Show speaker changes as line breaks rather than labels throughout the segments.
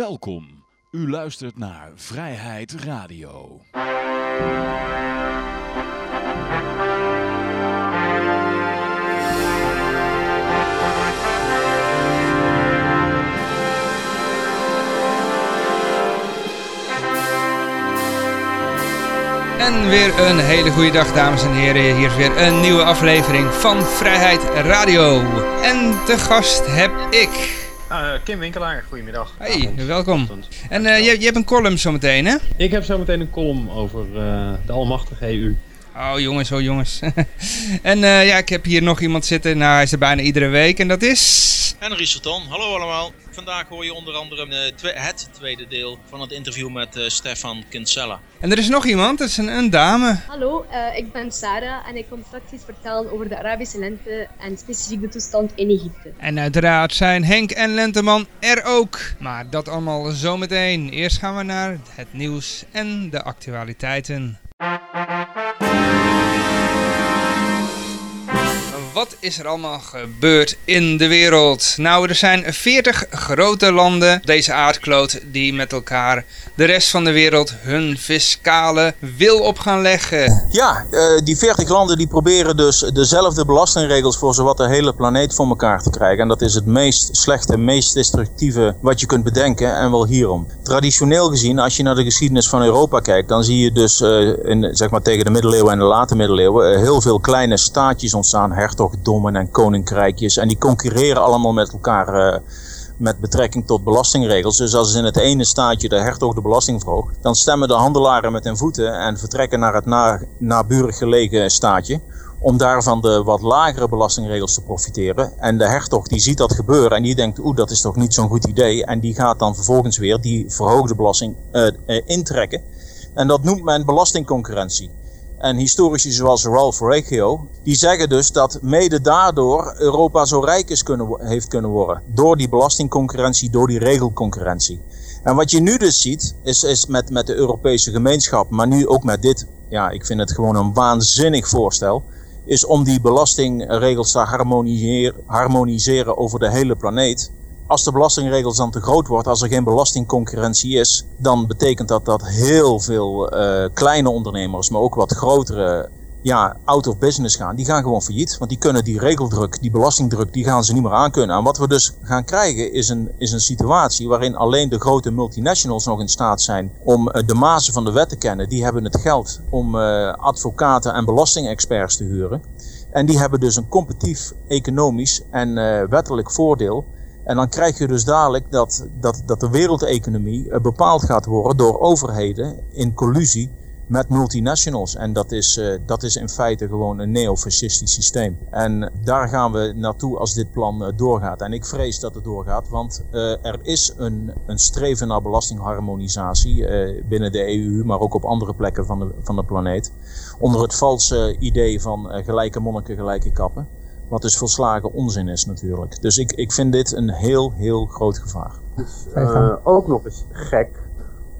Welkom. U luistert naar Vrijheid Radio.
En weer een hele goede dag, dames en heren. Hier is weer een nieuwe aflevering van Vrijheid Radio. En te gast heb ik.
Uh, Kim Winkelaar, goedemiddag.
Hey,
Avond.
welkom. En uh, je, je hebt een column zometeen, hè?
Ik heb zometeen een column over uh, de almachtige EU.
Oh jongens, oh jongens. en uh, ja, ik heb hier nog iemand zitten. Nou, hij is er bijna iedere week. En dat is...
Henry Sultan. Hallo allemaal. Vandaag hoor je onder andere uh, twe het tweede deel van het interview met uh, Stefan Kinsella.
En er is nog iemand, dat is een, een dame.
Hallo, uh, ik ben Sarah en ik kom straks iets vertellen over de Arabische lente en specifiek de toestand in Egypte.
En uiteraard zijn Henk en Lenteman er ook. Maar dat allemaal zometeen. Eerst gaan we naar het nieuws en de actualiteiten. Wat is er allemaal gebeurd in de wereld? Nou, er zijn 40 grote landen op deze aardkloot die met elkaar de rest van de wereld hun fiscale wil op gaan leggen.
Ja, uh, die 40 landen die proberen dus dezelfde belastingregels voor zowat de hele planeet voor elkaar te krijgen. En dat is het meest slechte, meest destructieve wat je kunt bedenken en wel hierom. Traditioneel gezien, als je naar de geschiedenis van Europa kijkt, dan zie je dus uh, in, zeg maar tegen de middeleeuwen en de late middeleeuwen uh, heel veel kleine staatjes ontstaan, hertogdommen en koninkrijkjes. En die concurreren allemaal met elkaar uh, met betrekking tot belastingregels. Dus als in het ene staatje de hertog de belasting verhoogt, dan stemmen de handelaren met hun voeten en vertrekken naar het na, naburig gelegen staatje. Om daarvan de wat lagere belastingregels te profiteren. En de hertog die ziet dat gebeuren en die denkt, oeh, dat is toch niet zo'n goed idee. En die gaat dan vervolgens weer die verhoogde belasting uh, uh, intrekken. En dat noemt men belastingconcurrentie. En historici zoals Ralph Reggio, die zeggen dus dat mede daardoor Europa zo rijk is kunnen, heeft kunnen worden. Door die belastingconcurrentie, door die regelconcurrentie. En wat je nu dus ziet, is, is met, met de Europese gemeenschap, maar nu ook met dit, ja, ik vind het gewoon een waanzinnig voorstel, is om die belastingregels te harmoniseren over de hele planeet. Als de belastingregels dan te groot wordt, als er geen belastingconcurrentie is, dan betekent dat dat heel veel uh, kleine ondernemers, maar ook wat grotere, ja, out of business gaan. Die gaan gewoon failliet, want die kunnen die regeldruk, die belastingdruk, die gaan ze niet meer aankunnen. En wat we dus gaan krijgen is een, is een situatie waarin alleen de grote multinationals nog in staat zijn om uh, de mazen van de wet te kennen. Die hebben het geld om uh, advocaten en belastingexperts te huren. En die hebben dus een competitief economisch en wettelijk voordeel. En dan krijg je dus dadelijk dat, dat, dat de wereldeconomie bepaald gaat worden door overheden in collusie met multinationals. En dat is, uh, dat is in feite gewoon een neofascistisch systeem. En daar gaan we naartoe als dit plan uh, doorgaat. En ik vrees dat het doorgaat, want er is een, een streven naar belastingharmonisatie binnen de EU, maar ook op andere plekken van de, van de planeet. Onder het valse idee van gelijke monniken, gelijke kappen. Wat dus volslagen onzin is natuurlijk. Dus ik, ik vind dit een heel, heel groot gevaar.
Dus, uh, ook nog eens gek,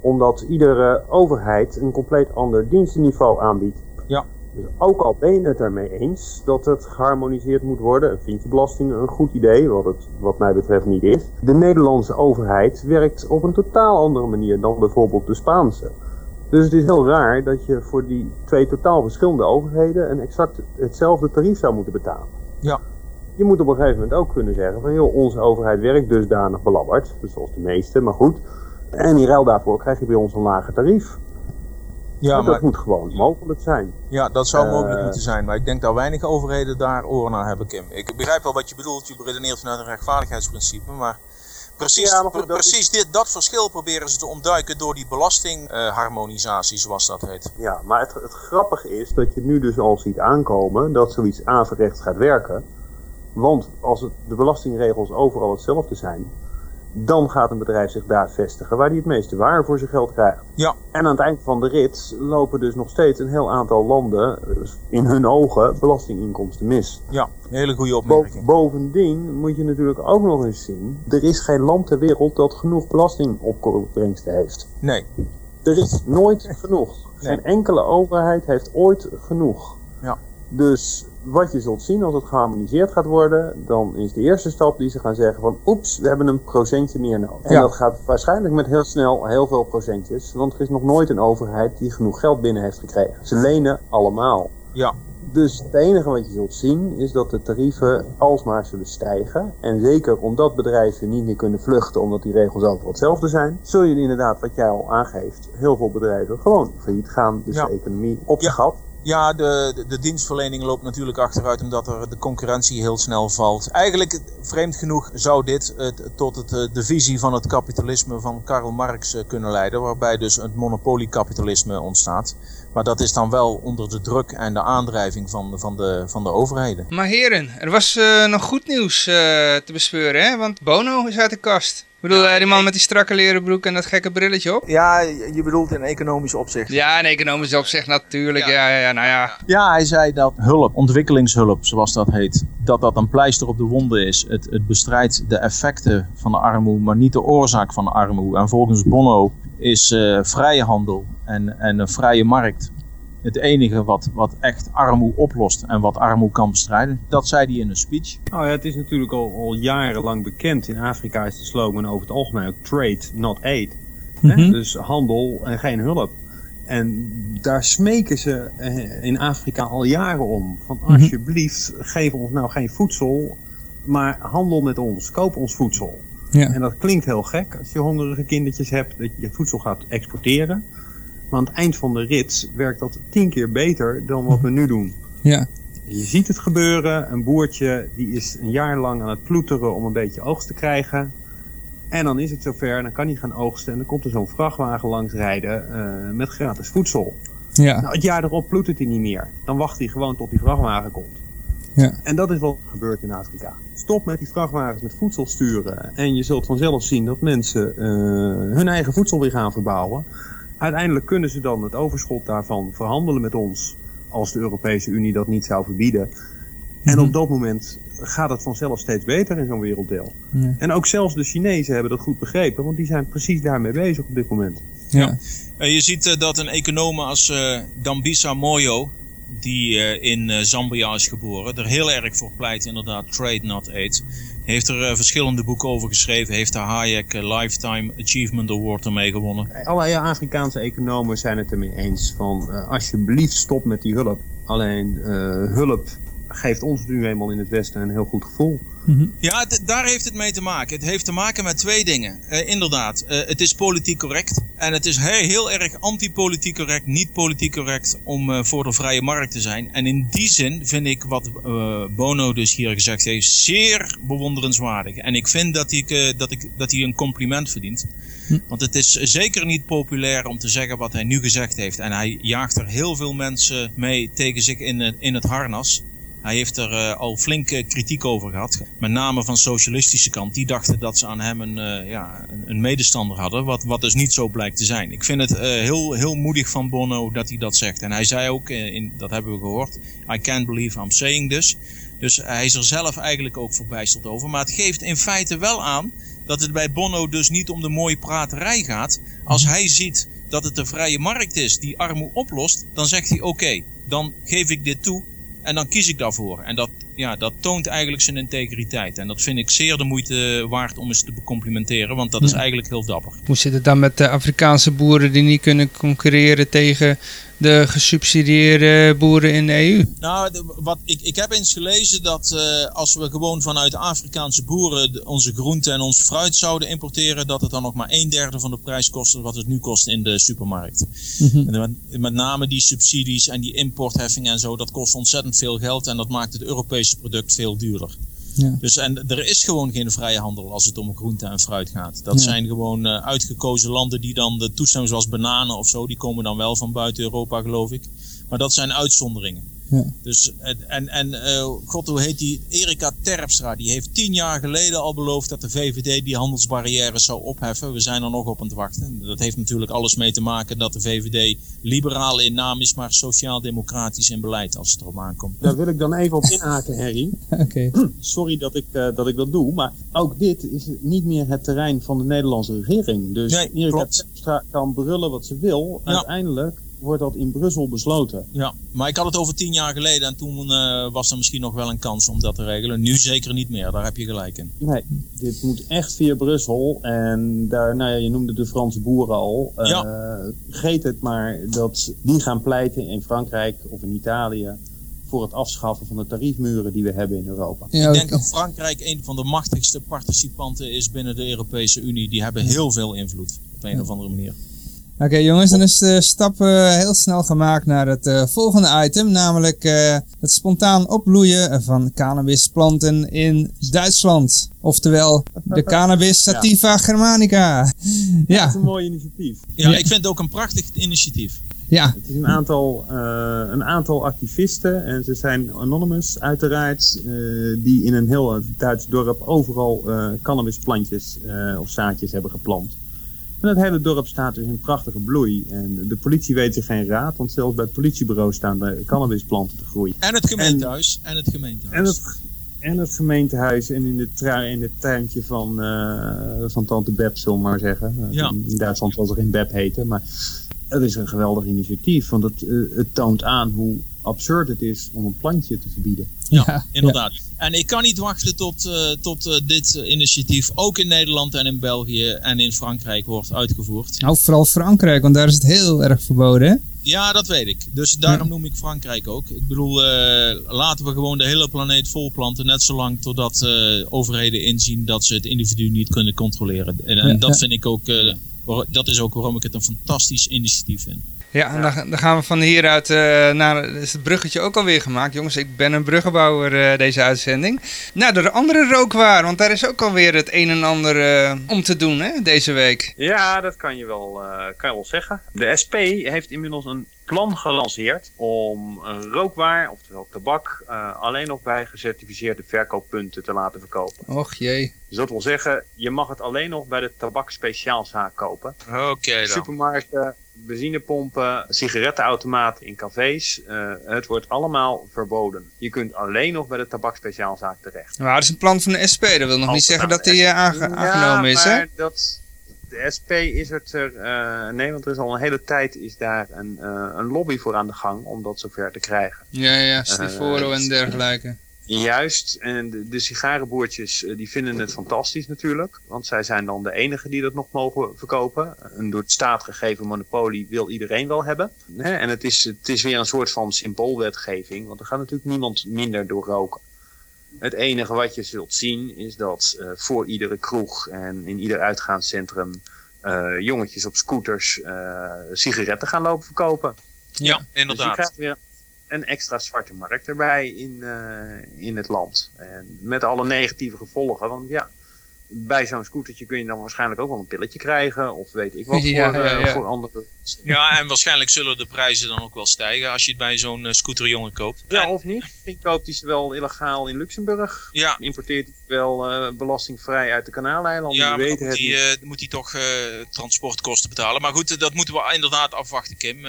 omdat iedere overheid een compleet ander dienstenniveau aanbiedt.
Ja.
Dus ook al ben je het ermee eens dat het geharmoniseerd moet worden, en vind je belasting een goed idee, wat het wat mij betreft niet is. De Nederlandse overheid werkt op een totaal andere manier dan bijvoorbeeld de Spaanse. Dus het is heel raar dat je voor die twee totaal verschillende overheden een exact hetzelfde tarief zou moeten betalen.
Ja.
Je moet op een gegeven moment ook kunnen zeggen van joh, onze overheid werkt dusdanig belabberd, zoals de meeste, maar goed. En in ruil daarvoor krijg je bij ons een lager tarief.
Ja,
dat
maar,
moet gewoon mogelijk zijn.
Ja, dat zou
Uh,
mogelijk moeten zijn, maar ik denk dat weinig overheden daar oren naar hebben, Kim. Ik begrijp wel wat je bedoelt, je beredeneert vanuit een rechtvaardigheidsprincipe, maar precies,
Ja,
pre- precies dit, dat verschil proberen ze te ontduiken door die belastingharmonisatie, zoals dat heet.
Ja, maar het, het grappige is dat je nu dus al ziet aankomen dat zoiets averechts gaat werken. Want als het, de belastingregels overal hetzelfde zijn, dan gaat een bedrijf zich daar vestigen waar hij het meeste waar voor zijn geld krijgt.
Ja,
En aan het eind van de rit lopen dus nog steeds een heel aantal landen eh, in hun ogen belastinginkomsten mis.
ja, een hele goede
Bo-
opmerking.
bovendien moet je natuurlijk ook nog eens zien, er is geen land ter wereld dat genoeg belastingopbrengsten heeft.
Nee,
Er is nooit genoeg. Geen
Nee.
enkele overheid heeft ooit genoeg.
Ja.
Dus
wat je zult zien als het geharmoniseerd gaat worden, dan is de eerste stap die ze gaan zeggen van oeps, we hebben een procentje meer nodig. En
Ja.
dat gaat waarschijnlijk met heel snel heel veel procentjes, want er is nog nooit een overheid die genoeg geld binnen heeft gekregen. Ze lenen allemaal.
Ja.
Dus het enige wat je zult zien is dat de tarieven alsmaar zullen stijgen. En zeker omdat bedrijven niet meer kunnen vluchten omdat die regels overal hetzelfde zijn, zul je inderdaad, wat jij al aangeeft, heel veel bedrijven gewoon failliet gaan. Dus
Ja.
de economie op
Ja.
de gat.
Ja, de, de, dienstverlening loopt natuurlijk achteruit omdat er de concurrentie heel snel valt. Eigenlijk, vreemd genoeg, zou dit tot het, eh, de visie van het kapitalisme van Karl Marx eh, kunnen leiden. Waarbij dus het monopoliekapitalisme ontstaat. Maar dat is dan wel onder de druk en de aandrijving van, van, de, van de overheden.
Maar heren, er was eh, nog goed nieuws te bespeuren, hè? Want Bono is uit de kast. Ik bedoel, eh, die man met die strakke leren broek en dat gekke brilletje op.
Ja, je bedoelt in economisch opzicht.
Ja, in economisch opzicht natuurlijk. Ja, ja, ja, nou ja.
Ja, hij zei dat hulp, ontwikkelingshulp zoals dat heet, dat dat een pleister op de wonden is. Het, het bestrijdt de effecten van de armoede, maar niet de oorzaak van de armoede. En volgens Bono is eh, vrije handel en, en een vrije markt het enige wat, wat echt armoede oplost en wat armoede kan bestrijden. Dat zei hij in een speech.
Nou ja, het is natuurlijk al, al jarenlang bekend. In Afrika is de slogan over het algemeen ook trade, not aid.
Mhm.
Dus handel en geen hulp. En daar smeken ze eh, in Afrika al jaren om. Van
Mhm.
alsjeblieft, geef ons nou geen voedsel, maar handel met ons, koop ons voedsel.
Ja.
En dat klinkt heel gek als je hongerige kindertjes hebt, dat je voedsel gaat exporteren. Maar aan het eind van de rit werkt dat tien keer beter dan wat we nu doen.
Ja.
Je ziet het gebeuren. Een boertje die is een jaar lang aan het ploeteren om een beetje oogst te krijgen. En dan is het zover, en dan kan hij gaan oogsten. En dan komt er zo'n vrachtwagen langs rijden eh, met gratis voedsel.
Ja.
Nou, het jaar erop ploetert hij niet meer. Dan wacht hij gewoon tot die vrachtwagen komt.
Ja.
En dat is wat er gebeurt in Afrika. Stop met die vrachtwagens met voedsel sturen. En je zult vanzelf zien dat mensen eh, hun eigen voedsel weer gaan verbouwen. Uiteindelijk kunnen ze dan het overschot daarvan verhandelen met ons. Als de Europese Unie dat niet zou verbieden. En
Mhm.
op dat moment gaat het vanzelf steeds beter in zo'n werelddeel.
Ja.
En ook zelfs de Chinezen hebben dat goed begrepen. Want die zijn precies daarmee bezig op dit moment.
Ja.
Eh, je ziet eh, dat een econoom als eh, Dambisa Moyo, die eh, in eh, Zambia is geboren, er heel erg voor pleit inderdaad trade not aid. Heeft er eh, verschillende boeken over geschreven, heeft de Hayek eh, Lifetime Achievement Award ermee gewonnen.
Alle Afrikaanse economen zijn het ermee eens van eh, alsjeblieft stop met die hulp. Alleen hulp geeft ons nu eenmaal in het Westen een heel goed gevoel.
Ja, d- daar heeft het mee te maken. Het heeft te maken met twee dingen. Eh, inderdaad, eh, het is politiek correct. En het is he- heel erg anti-politiek correct, niet politiek correct om eh, voor de vrije markt te zijn. En in die zin vind ik wat Bono dus hier gezegd heeft zeer bewonderenswaardig. En ik vind dat hij, dat ik, dat hij een compliment verdient. Want het is zeker niet populair om te zeggen wat hij nu gezegd heeft. En hij jaagt er heel veel mensen mee tegen zich in in het harnas. Hij heeft er eh, al flinke kritiek over gehad. Met name van de socialistische kant. Die dachten dat ze aan hem een, eh, ja, een, medestander hadden. Wat, wat dus niet zo blijkt te zijn. Ik vind het eh, heel, heel moedig van Bono dat hij dat zegt. En hij zei ook, in, dat hebben we gehoord. I can't believe I'm saying this. Dus hij is er zelf eigenlijk ook verbijsterd over. Maar het geeft in feite wel aan dat het bij Bono dus niet om de mooie praterij gaat. Als hij ziet dat het de vrije markt is die armoede oplost, dan zegt hij oké, dan geef ik dit toe en dan kies ik daarvoor. En dat, ja, dat toont eigenlijk zijn integriteit. En dat vind ik zeer de moeite waard om eens te becomplimenteren, want dat is eigenlijk heel dapper.
Hoe zit het dan met de Afrikaanse boeren die niet kunnen concurreren tegen de gesubsidieerde boeren in de EU?
Nou, wat, ik, ik heb eens gelezen dat eh, als we gewoon vanuit Afrikaanse boeren onze groenten en ons fruit zouden importeren, dat het dan nog maar een derde van de prijs kostte wat het nu kost in de supermarkt. En met, met name die subsidies en die importheffingen en zo, dat kost ontzettend veel geld en dat maakt het Europese product veel duurder.
Ja.
Dus en er is gewoon geen vrije handel als het om groente en fruit gaat. Dat
Ja.
zijn gewoon eh, uitgekozen landen die dan de toestemming zoals bananen of zo, die komen dan wel van buiten Europa geloof ik. Maar dat zijn uitzonderingen.
Ja.
Dus, en, en, en eh, god, hoe heet die? Erika Terpstra, die heeft tien jaar geleden al beloofd dat de VVD die handelsbarrières zou opheffen. We zijn er nog op aan het wachten. Dat heeft natuurlijk alles mee te maken dat de VVD liberaal in naam is, maar sociaal-democratisch in beleid als het erop aankomt.
Daar wil ik dan even op inhaken, Harry.
Oké.
Sorry dat ik, eh, dat ik dat doe, maar ook dit is niet meer het terrein van de Nederlandse regering. Dus
Nee,
Erika. Terpstra kan brullen wat ze wil.
Ja.
Uiteindelijk
wordt dat in Brussel besloten.
Ja, maar ik had het over tien jaar geleden en toen uh, was er misschien nog wel een kans om dat te regelen. Nu zeker niet meer, daar heb je gelijk in.
Nee, dit moet echt via Brussel. En daar, nou ja, je noemde de Franse boeren al. Uh, ja. Vergeet het maar dat die gaan pleiten in Frankrijk of in Italië voor het afschaffen van de tariefmuren die we hebben in Europa.
Ja, ik denk dat Frankrijk een van de machtigste participanten is binnen de Europese Unie. Die hebben heel veel invloed op een of andere manier.
Oké jongens, dan is de stap uh, heel snel gemaakt naar het uh, volgende item, namelijk uh, het spontaan opbloeien van cannabisplanten in Duitsland. Oftewel de Cannabis sativa germanica.
Ja. Dat is een mooi initiatief.
Ja, ik vind het ook een prachtig initiatief.
Ja. Het is een aantal, een aantal activisten, en ze zijn anonymous uiteraard, die in een heel Duits dorp overal cannabisplantjes of zaadjes hebben geplant. En het hele dorp staat dus in prachtige bloei. En de politie weet zich geen raad, want zelfs bij het politiebureau staan de cannabisplanten te groeien.
En het gemeentehuis. En, het gemeentehuis.
En het, en het gemeentehuis en in, de in het tuintje van, uh, van tante Beb, zullen we maar zeggen. Ja. In Duitsland zal ze geen Beb heten, maar het is een geweldig initiatief. Want het, uh, het toont aan hoe absurd het is om een plantje te verbieden.
Ja, inderdaad. En ik kan niet wachten tot, uh, tot uh, dit initiatief ook in Nederland en in België en in Frankrijk wordt uitgevoerd.
Nou, vooral Frankrijk, want daar is het heel erg verboden, hè?
Ja, dat weet ik. Dus daarom noem ik Frankrijk ook. Ik bedoel, uh, laten we gewoon de hele planeet volplanten, net zolang totdat overheden inzien dat ze het individu niet kunnen controleren. En, en dat vind ik ook, dat is ook waarom ik het een fantastisch initiatief vind.
Ja, en dan, dan, gaan we van hieruit uh, naar is het bruggetje ook alweer gemaakt. Jongens, ik ben een bruggenbouwer uh, deze uitzending. Nou, de andere rookwaar, want daar is ook alweer het een en ander uh, om te doen hè, deze week.
Ja, dat kan je, wel, kan je wel zeggen. De SP heeft inmiddels een plan gelanceerd om rookwaar, oftewel tabak, alleen nog bij gecertificeerde verkooppunten te laten verkopen.
Och jee.
Dus dat wil zeggen, je mag het alleen nog bij de tabakspeciaalzaak kopen.
Oké okay,
dan. Supermarkten, benzinepompen, sigarettenautomaten in cafés. Uh, het wordt allemaal verboden. Je kunt alleen nog bij de tabakspeciaalzaak terecht.
Maar dat is een plan van de SP. Dat wil nog niet zeggen dat die uh, aangenomen is, hè?
Dat, de SP is het er... Uh, nee, want er is al een hele tijd is daar een, een lobby voor aan de gang om dat zover te krijgen.
Ja, ja, Stivoro en dergelijke.
Juist, en de, de sigarenboertjes eh, die vinden het fantastisch natuurlijk. Want zij zijn dan de enige die dat nog mogen verkopen. Een door de staat gegeven monopolie wil iedereen wel hebben. En het is, het is weer een soort van symboolwetgeving. Want er gaat natuurlijk niemand minder door roken. Het enige wat je zult zien is dat uh, voor iedere kroeg en in ieder uitgaanscentrum uh, jongetjes op scooters uh, sigaretten gaan lopen verkopen.
Ja, inderdaad. Dus
je weer een extra zwarte markt erbij in, in het land. En met alle negatieve gevolgen. Want ja, bij zo'n scootertje kun je dan waarschijnlijk ook wel een pilletje krijgen. Of weet ik wat ja, voor, ja, ja. voor andere
ja, en waarschijnlijk zullen de prijzen dan ook wel stijgen als je het bij zo'n uh, scooterjongen koopt.
Ja, of niet. Ik koopt hij ze wel illegaal in Luxemburg. Ja. Importeert hij wel uh, belastingvrij uit de Kanaaleilanden.
Ja, weet moet, hij, uh, moet hij toch transportkosten betalen. Maar goed, dat moeten we inderdaad afwachten, Kim.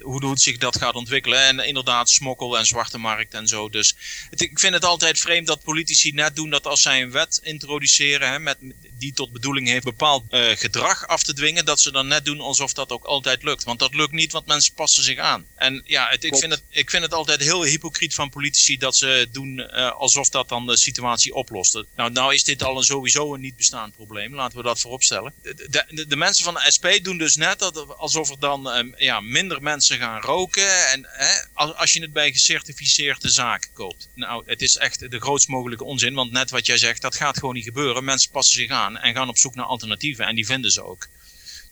hoe, hoe zich dat gaat ontwikkelen. En inderdaad, smokkel en zwarte markt en zo. Dus het, ik vind het altijd vreemd dat politici net doen dat als zij een wet introduceren... Hè, met, die tot bedoeling heeft bepaald gedrag af te dwingen... dat ze dan net doen alsof dat ook altijd lukt. Want dat lukt niet, want mensen passen zich aan. En ja, het, ik, vind het, ik vind het altijd heel hypocriet van politici dat ze doen uh, alsof dat dan de situatie oplost. Nou, nou is dit al een sowieso een niet bestaand probleem. Laten we dat vooropstellen. De, de, de mensen van de SP doen dus net dat, alsof er dan um, ja, minder mensen gaan roken. En hè, als, als je het bij gecertificeerde zaken koopt. Nou, het is echt de grootst mogelijke onzin. Want net wat jij zegt, dat gaat gewoon niet gebeuren. Mensen passen zich aan en gaan op zoek naar alternatieven. En die vinden ze ook.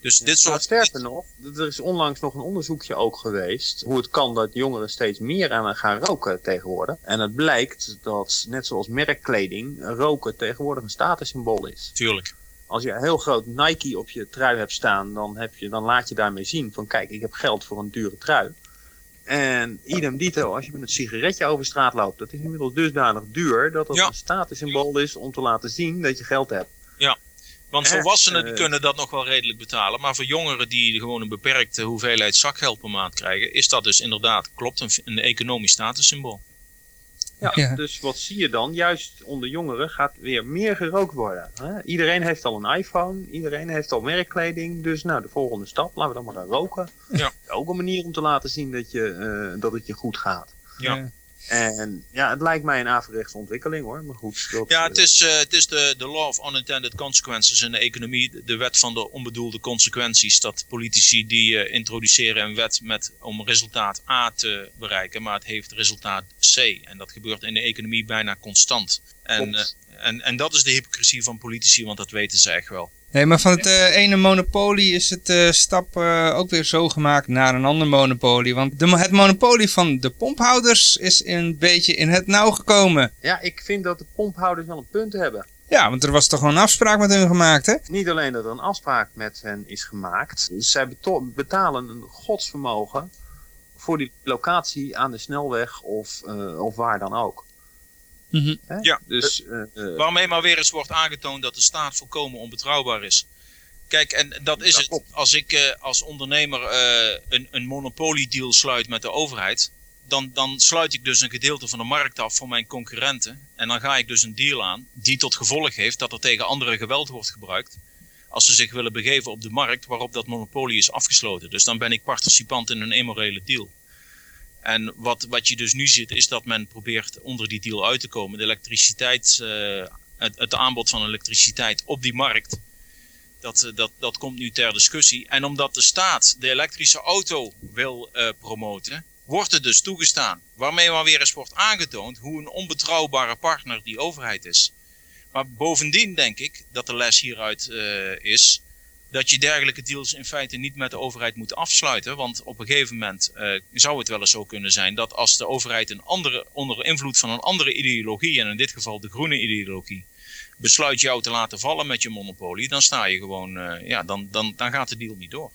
Dus dit soort... Nou,
sterker nog, er is onlangs nog een onderzoekje ook geweest hoe het kan dat jongeren steeds meer aan gaan roken tegenwoordig. En het blijkt dat, net zoals merkkleding, roken tegenwoordig een statussymbool is.
Tuurlijk.
Als je een heel groot Nike op je trui hebt staan, dan, heb je, dan laat je daarmee zien van kijk, ik heb geld voor een dure trui. En idem dito, als je met een sigaretje over straat loopt, dat is inmiddels dusdanig duur dat dat een statussymbool is om te laten zien dat je geld hebt.
Ja, want volwassenen die kunnen dat nog wel redelijk betalen. Maar voor jongeren die gewoon een beperkte hoeveelheid zakgeld per maand krijgen, is dat dus inderdaad, klopt, een, een economisch statussymbool.
Ja,
Ja.
dus wat zie je dan? Juist onder jongeren gaat weer meer gerookt worden. Hè? Iedereen heeft al een iPhone, iedereen heeft al werkkleding. Dus nou, de volgende stap, laten we dan maar gaan roken.
Ja.
Ook een manier om te laten zien dat, je, eh, dat het je goed gaat.
Ja.
En ja, het lijkt mij een averechtse ontwikkeling hoor. Maar goed, dat,
Ja,
eh,
het is, eh, het is de, de law of unintended consequences in de economie. de- wet van de onbedoelde consequenties. Dat politici die eh, introduceren een wet met, om resultaat A te bereiken, maar het heeft resultaat C. En dat gebeurt in de economie bijna constant. En, eh, en, en dat is de hypocrisie van politici, want dat weten ze echt wel.
Nee, maar van het eh, ene monopolie is het eh, stap eh, ook weer zo gemaakt naar een ander monopolie. Want de, het monopolie van de pomphouders is een beetje in het nauw gekomen.
ja, ik vind dat de pomphouders wel een punt hebben.
Ja, want er was toch gewoon een afspraak met hun gemaakt, hè?
Niet alleen dat er een afspraak met hen is gemaakt. Zij betalen een godsvermogen voor die locatie aan de snelweg of, of waar dan ook.
Mhm.
Hè?
Ja.
Dus, eh, eh,
Waarmee maar weer eens wordt aangetoond dat de staat volkomen onbetrouwbaar is. Kijk, en dat is
Dat
het.
klopt.
Als ik eh, als ondernemer eh, een, een monopoliedeal sluit met de overheid, dan, dan sluit ik dus een gedeelte van de markt af voor mijn concurrenten. En dan ga ik dus een deal aan die tot gevolg heeft dat er tegen anderen geweld wordt gebruikt. Als ze zich willen begeven op de markt waarop dat monopolie is afgesloten. Dus dan ben ik participant in een immorele deal. En wat, wat je dus nu ziet, is dat men probeert onder die deal uit te komen. De elektriciteit, eh, het, aanbod van elektriciteit op die markt, dat, eh, dat, dat komt nu ter discussie. En omdat de staat de elektrische auto wil eh, promoten, wordt het dus toegestaan. Waarmee maar weer eens wordt aangetoond hoe een onbetrouwbare partner die overheid is. Maar bovendien denk ik dat de les hieruit is dat je dergelijke deals in feite niet met de overheid moet afsluiten. Want op een gegeven moment eh, zou het wel eens zo kunnen zijn dat als de overheid een andere, onder invloed van een andere ideologie, en in dit geval de groene ideologie, besluit jou te laten vallen met je monopolie, dan sta je gewoon, eh, ja, dan, dan, dan gaat de deal niet door.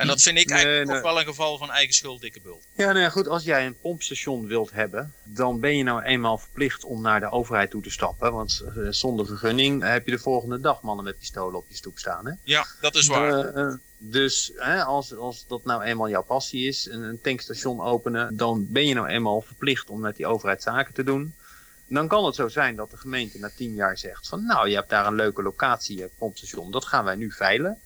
En dat vind ik
Nee,
eigenlijk
nee.
wel een geval van eigen schuld, dikke bult.
ja, nou ja, goed, als jij een pompstation wilt hebben, dan ben je nou eenmaal verplicht om naar de overheid toe te stappen. Want eh, zonder vergunning heb je de volgende dag mannen met pistolen op je stoep staan. Hè?
Ja, dat is waar.
Eh, eh, dus hè, als, als dat nou eenmaal jouw passie is, een, een tankstation openen, dan ben je nou eenmaal verplicht om met die overheid zaken te doen. Dan kan het zo zijn dat de gemeente na tien jaar zegt van nou, je hebt daar een leuke locatie, je pompstation, dat gaan wij nu veilen.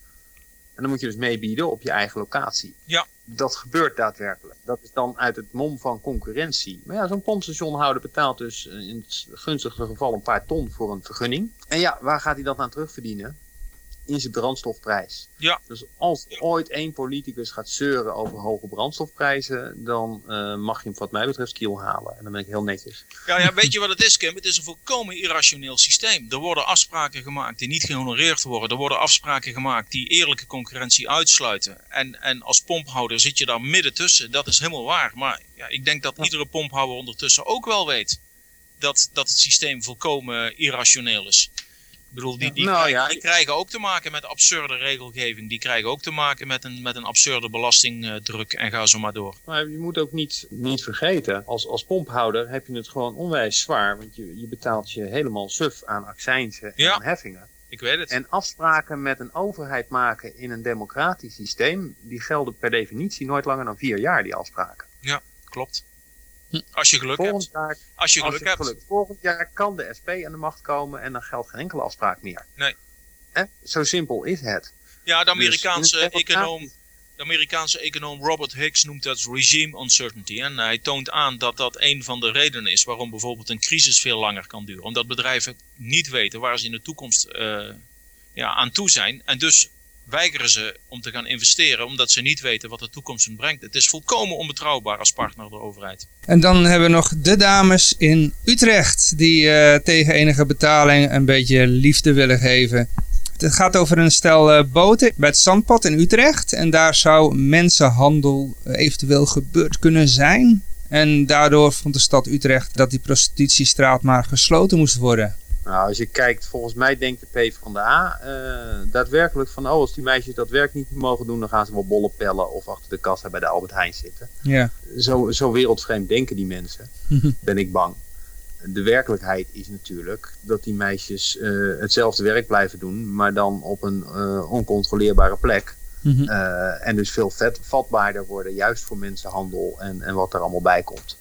En dan moet je dus meebieden op je eigen locatie.
Ja.
Dat gebeurt daadwerkelijk. Dat is dan uit het mom van concurrentie. Maar ja, zo'n pompstationhouder betaalt dus eh, in het gunstigste geval een paar ton voor een vergunning. En ja, waar gaat hij dat aan terugverdienen? In zijn brandstofprijs.
Ja.
Dus als ooit één politicus gaat zeuren over hoge brandstofprijzen, dan eh, mag je hem wat mij betreft kiel halen. En dan ben ik heel netjes.
Ja, ja, weet je wat het is, Kim? Het is een volkomen irrationeel systeem. Er worden afspraken gemaakt die niet gehonoreerd worden. Er worden afspraken gemaakt die eerlijke concurrentie uitsluiten. En, en als pomphouder zit je daar midden tussen. Dat is helemaal waar. Maar ja, ik denk dat iedere pomphouder ondertussen ook wel weet dat, dat het systeem volkomen irrationeel is. Ik bedoel, die, die,
Nou,
krijgen,
ja.
die krijgen ook te maken met absurde regelgeving. Die krijgen ook te maken met een, met een absurde belastingdruk en ga zo maar door.
Maar je moet ook niet, niet vergeten, als, als pomphouder heb je het gewoon onwijs zwaar. Want je, je betaalt je helemaal suf aan accijnsen en
Ja.
aan heffingen.
Ik weet het.
En afspraken met een overheid maken in een democratisch systeem, die gelden per definitie nooit langer dan vier jaar, die afspraken.
Klopt. Als je geluk
Volgend
hebt.
jaar,
Als je
als
geluk
je
hebt.
geluk, volgend jaar kan de SP aan de macht komen en dan geldt geen enkele afspraak meer.
Nee.
Hè? Zo simpel is het.
Ja, de
Dus
Amerikaanse econoom, de Amerikaanse econoom Robert Hicks noemt dat regime uncertainty. En hij toont aan dat dat een van de redenen is waarom bijvoorbeeld een crisis veel langer kan duren. Omdat bedrijven niet weten waar ze in de toekomst eh, ja, aan toe zijn. En dus weigeren ze om te gaan investeren omdat ze niet weten wat de toekomst hun brengt. Het is volkomen onbetrouwbaar als partner de overheid.
En dan hebben we nog de dames in Utrecht die eh, tegen enige betaling een beetje liefde willen geven. Het gaat over een stel eh, boten bij het Zandpad in Utrecht. En daar zou mensenhandel eh, eventueel gebeurd kunnen zijn. En daardoor vond de stad Utrecht dat die prostitutiestraat maar gesloten moest worden.
Nou, als je kijkt, volgens mij denkt de PvdA eh daadwerkelijk van, oh, als die meisjes dat werk niet mogen doen, dan gaan ze wel bollen pellen of achter de kassa bij de Albert Heijn zitten.
Ja.
Zo, zo wereldvreemd denken die mensen, ben ik bang. De werkelijkheid is natuurlijk dat die meisjes eh, hetzelfde werk blijven doen, maar dan op een eh, oncontroleerbare plek.
Mhm.
En dus veel vet, vatbaarder worden, juist voor mensenhandel en, en wat er allemaal bij komt.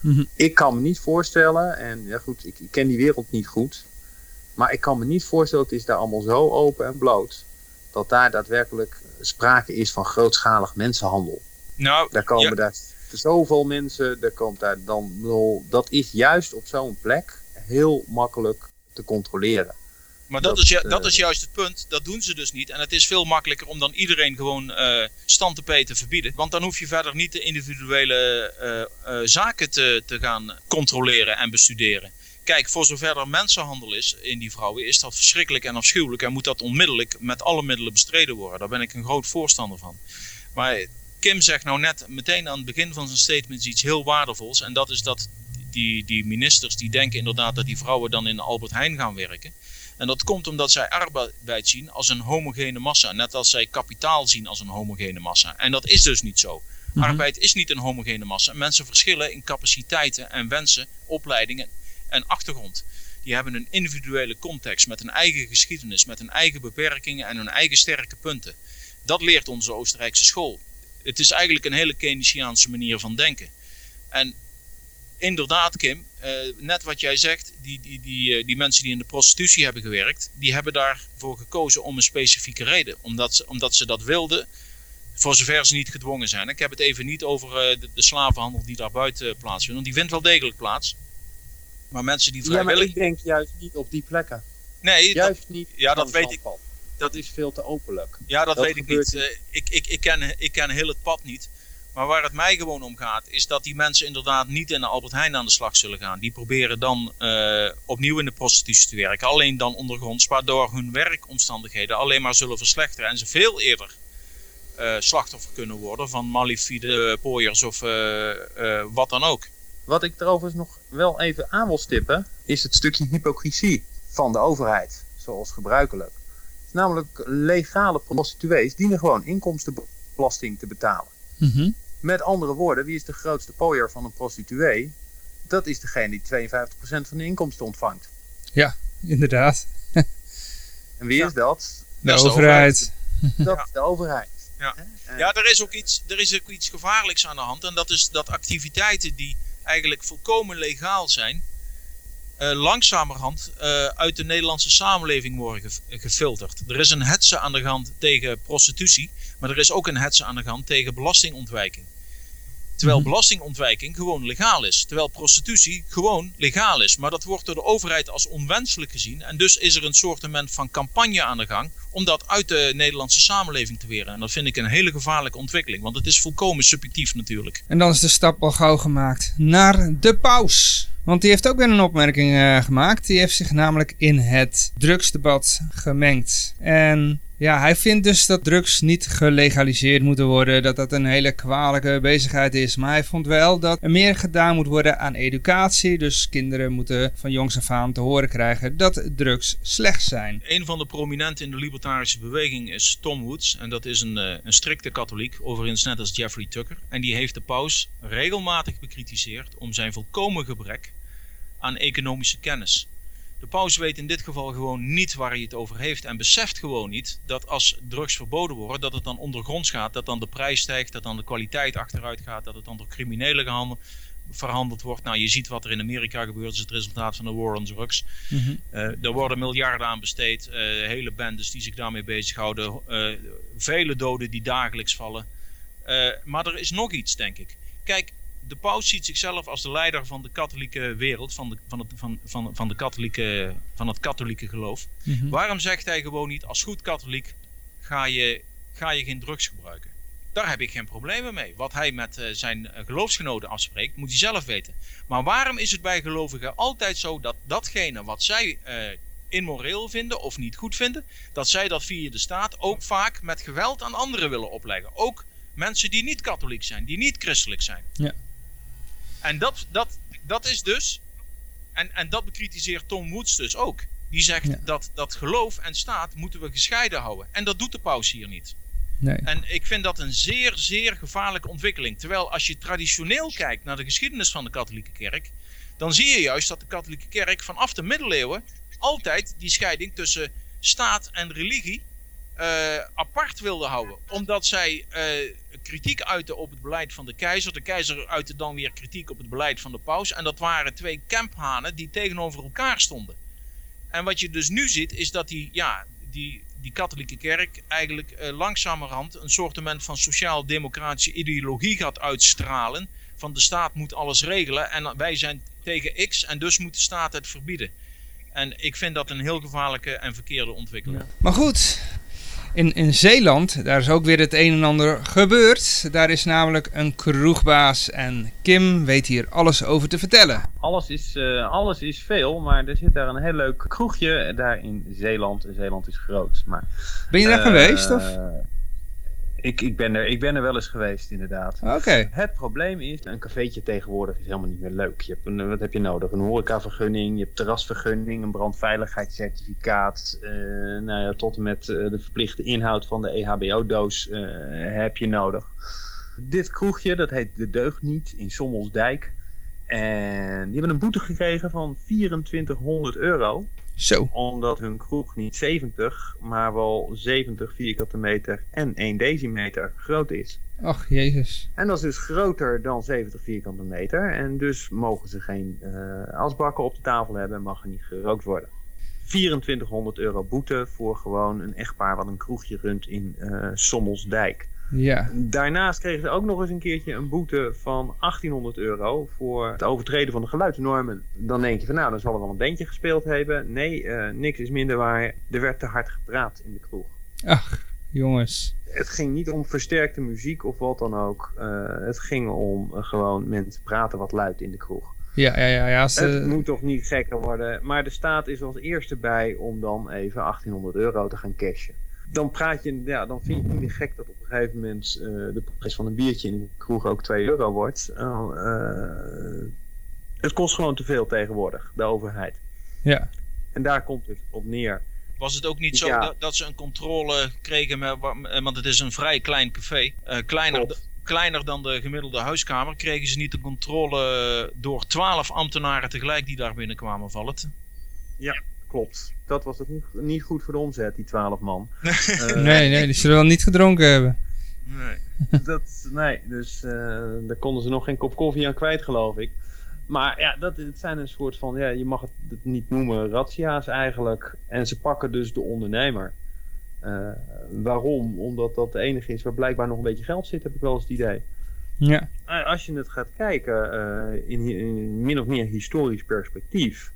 Mhm.
Ik kan me niet voorstellen, en ja goed, ik, ik ken die wereld niet goed. Maar ik kan me niet voorstellen, het is daar allemaal zo open en bloot. Dat daar daadwerkelijk sprake is van grootschalig mensenhandel.
Nou,
Daar komen
Ja.
daar zoveel mensen, daar komt daar dan, dat is juist op zo'n plek heel makkelijk te controleren.
Maar dat,
Dat,
is, ju-
eh,
dat is juist het punt. Dat doen ze dus niet. En het is veel makkelijker om dan iedereen gewoon eh stand te te verbieden. Want dan hoef je verder niet de individuele eh, zaken te, te gaan controleren en bestuderen. Kijk, voor zover er mensenhandel is in die vrouwen, is dat verschrikkelijk en afschuwelijk. En moet dat onmiddellijk met alle middelen bestreden worden. Daar ben ik een groot voorstander van. Maar Kim zegt nou net meteen aan het begin van zijn statement iets heel waardevols. En dat is dat die, die ministers die denken inderdaad dat die vrouwen dan in Albert Heijn gaan werken. En dat komt omdat zij arbeid zien als een homogene massa. Net als zij kapitaal zien als een homogene massa. En dat is dus niet zo. Arbeid is niet een homogene massa. Mensen verschillen in capaciteiten en wensen, opleidingen en achtergrond. Die hebben een individuele context met een eigen geschiedenis, met hun eigen beperkingen en hun eigen sterke punten. Dat leert onze Oostenrijkse school. Het is eigenlijk een hele Keynesiaanse manier van denken. En inderdaad, Kim, eh, net wat jij zegt, die, die, die, eh, die mensen die in de prostitutie hebben gewerkt, die hebben daarvoor gekozen om een specifieke reden. Omdat ze, omdat ze dat wilden, voor zover ze niet gedwongen zijn. Ik heb het even niet over eh, de, de slavenhandel die daar buiten plaatsvindt, want die vindt wel degelijk plaats. Maar mensen die
Ja, maar
vrijwillig...
ik denk juist niet op die plekken.
nee, dat,
Juist niet.
ja, dat weet ik.
zandpad. Dat is veel te openlijk.
Ja, dat,
Dat
weet ik
gebeurt
niet. Eh, ik, ik, ik, ken, ik ken heel het pad niet. Maar waar het mij gewoon om gaat, is dat die mensen inderdaad niet in de Albert Heijn aan de slag zullen gaan. Die proberen dan eh, opnieuw in de prostitutie te werken. Alleen dan ondergronds, waardoor hun werkomstandigheden alleen maar zullen verslechteren. En ze veel eerder eh, slachtoffer kunnen worden van malafide eh, pooiers of wat dan ook.
Wat ik erover nog wel even aan wil stippen, is het stukje hypocrisie van de overheid, zoals gebruikelijk. Namelijk legale prostituees dienen gewoon inkomstenbelasting te betalen.
Mhm.
Met andere woorden, wie is de grootste pooier van een prostituee? Dat is degene die 52% van de inkomsten ontvangt.
Inderdaad.
En wie is dat?
De
Dat is de
overheid.
Dat
Ja.
is de overheid.
Ja. Ja, er is, ook iets, er is ook iets gevaarlijks aan de hand. En dat is dat activiteiten die eigenlijk volkomen legaal zijn, eh, langzamerhand eh, uit de Nederlandse samenleving worden ge- gefilterd. Er is een hetze aan de hand tegen prostitutie, maar er is ook een hetze aan de hand tegen belastingontwijking. Terwijl
Mhm.
belastingontwijking gewoon legaal is. Terwijl prostitutie gewoon legaal is. Maar dat wordt door de overheid als onwenselijk gezien. En dus is er een soort van campagne aan de gang om dat uit de Nederlandse samenleving te weren. En dat vind ik een hele gevaarlijke ontwikkeling. Want het is volkomen subjectief natuurlijk.
En dan is de stap al gauw gemaakt naar de paus. Want die heeft ook weer een opmerking eh, gemaakt. Die heeft zich namelijk in het drugsdebat gemengd. En ja, hij vindt dus dat drugs niet gelegaliseerd moeten worden. Dat dat een hele kwalijke bezigheid is. Maar hij vond wel dat er meer gedaan moet worden aan educatie. Dus kinderen moeten van jongs af aan te horen krijgen dat drugs slecht zijn.
Een van de prominenten in de libertarische beweging is Tom Woods. En dat is een, eh, een strikte katholiek, overigens net als Jeffrey Tucker. En die heeft de paus regelmatig bekritiseerd om zijn volkomen gebrek aan economische kennis. De paus weet in dit geval gewoon niet waar hij het over heeft en beseft gewoon niet dat als drugs verboden worden, dat het dan ondergronds gaat, dat dan de prijs stijgt, dat dan de kwaliteit achteruit gaat, dat het dan door criminelen gehandeld, verhandeld wordt. Nou, je ziet wat er in Amerika gebeurt, dat is het resultaat van de war on drugs. Eh, er worden miljarden aan besteed, eh, hele bendes die zich daarmee bezighouden, eh vele doden die dagelijks vallen. Maar er is nog iets, denk ik. Kijk, de paus ziet zichzelf als de leider van de katholieke wereld, van, de, van, het, van, van, van, de katholieke, van het katholieke geloof. Waarom zegt hij gewoon niet, als goed katholiek ga je, ga je geen drugs gebruiken? Daar heb ik geen problemen mee. Wat hij met eh, zijn eh, geloofsgenoten afspreekt, moet hij zelf weten. Maar waarom is het bij gelovigen altijd zo dat datgene wat zij eh, immoreel vinden of niet goed vinden, dat zij dat via de staat ook vaak met geweld aan anderen willen opleggen? Ook mensen die niet katholiek zijn, die niet christelijk zijn.
Ja.
En dat, dat, dat is dus, en, en dat bekritiseert Tom Woods dus ook. Die zegt
Ja.
dat, dat geloof en staat moeten we gescheiden houden. En dat doet de paus hier niet.
Nee.
En ik vind dat een zeer, zeer gevaarlijke ontwikkeling. Terwijl als je traditioneel kijkt naar de geschiedenis van de katholieke kerk, dan zie je juist dat de katholieke kerk vanaf de middeleeuwen altijd die scheiding tussen staat en religie eh, apart wilde houden. Omdat zij eh, kritiek uitte op het beleid van de keizer. De keizer uitte dan weer kritiek op het beleid van de paus. En dat waren twee kamphanen die tegenover elkaar stonden. En wat je dus nu ziet, is dat die, ja, die, die katholieke kerk eigenlijk eh, langzamerhand een soort van sociaal-democratische ideologie gaat uitstralen. Van de staat moet alles regelen en wij zijn tegen X en dus moet de staat het verbieden. En ik vind dat een heel gevaarlijke en verkeerde ontwikkeling.
Maar goed, in, in Zeeland, daar is ook weer het een en ander gebeurd. Daar is namelijk een kroegbaas en Kim weet hier alles over te vertellen.
Alles is, eh, alles is veel, maar er zit daar een heel leuk kroegje daar in Zeeland. Zeeland is groot. Maar,
ben je daar
uh,
geweest? Of?
Ik, ik, ben er, ik ben er wel eens geweest, inderdaad.
Oké.
Het probleem is, een cafeetje tegenwoordig is helemaal niet meer leuk. Je hebt een, wat heb je nodig? Een horecavergunning, je hebt terrasvergunning, een brandveiligheidscertificaat. Uh, nou ja, tot en met uh, de verplichte inhoud van de EHBO-doos uh, heb je nodig. Dit kroegje, dat heet De Deugniet in Sommelsdijk. En die hebben een boete gekregen van 2400 euro.
Zo.
Omdat hun kroeg niet 70, maar wel 70 vierkante meter en 1 decimeter groot is.
Ach, jezus.
En dat is dus groter dan 70 vierkante meter. En dus mogen ze geen uh, asbakken op de tafel hebben en mag er niet gerookt worden. 2400 euro boete voor gewoon een echtpaar wat een kroegje runt in uh, Sommelsdijk.
Ja.
Daarnaast kregen ze ook nog eens een keertje een boete van 1800 euro voor het overtreden van de geluidsnormen. Dan denk je van nou, dan zal er wel een bandje gespeeld hebben. Nee, uh, niks is minder waar. Er werd te hard gepraat in de kroeg.
Ach, jongens.
Het ging niet om versterkte muziek of wat dan ook. Uh, het ging om uh, gewoon mensen praten wat luid in de kroeg.
Ja, ja, ja. ja
ze... Het moet toch niet gekker worden. Maar de staat is als eerste bij om dan even 1800 euro te gaan cashen dan praat je, ja, dan vind je het niet meer gek dat op een gegeven moment uh, de prijs van een biertje in een kroeg ook 2 euro wordt. Uh, uh, het kost gewoon te veel tegenwoordig, de overheid.
Ja.
En daar komt het op neer.
Was het ook niet zo ja. dat, dat, ze een controle kregen, met, want het is een vrij klein café, kleiner, kleiner dan de gemiddelde huiskamer, kregen ze niet de controle door 12 ambtenaren tegelijk die daar binnenkwamen vallen?
Ja klopt. Dat was het niet, niet goed voor de omzet, die 12 man.
uh, nee, nee, die zullen wel niet gedronken hebben.
Nee, dat, nee dus uh, daar konden ze nog geen kop koffie aan kwijt, geloof ik. Maar ja, dat, het zijn een soort van, ja, je mag het, het niet noemen, razzia's eigenlijk. En ze pakken dus de ondernemer. Uh, waarom? Omdat dat de enige is waar blijkbaar nog een beetje geld zit, heb ik wel eens het idee.
Ja.
Als je het gaat kijken in, in min of meer historisch perspectief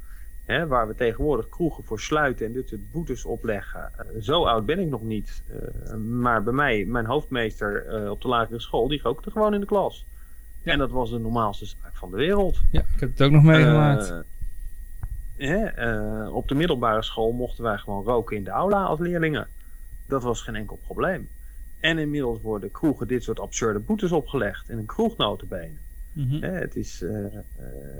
Hè, waar we tegenwoordig kroegen voor sluiten en dit soort boetes opleggen. Uh, zo oud ben ik nog niet. Uh, maar bij mij, mijn hoofdmeester uh, op de lagere school, die rookte gewoon in de klas. Ja. En dat was de normaalste zaak van de wereld.
Ja, ik heb het ook nog meegemaakt.
op de middelbare school mochten wij gewoon roken in de aula als leerlingen. Dat was geen enkel probleem. En inmiddels worden kroegen dit soort absurde boetes opgelegd. In een kroegnotenbenen. Mm -hmm. het is, uh,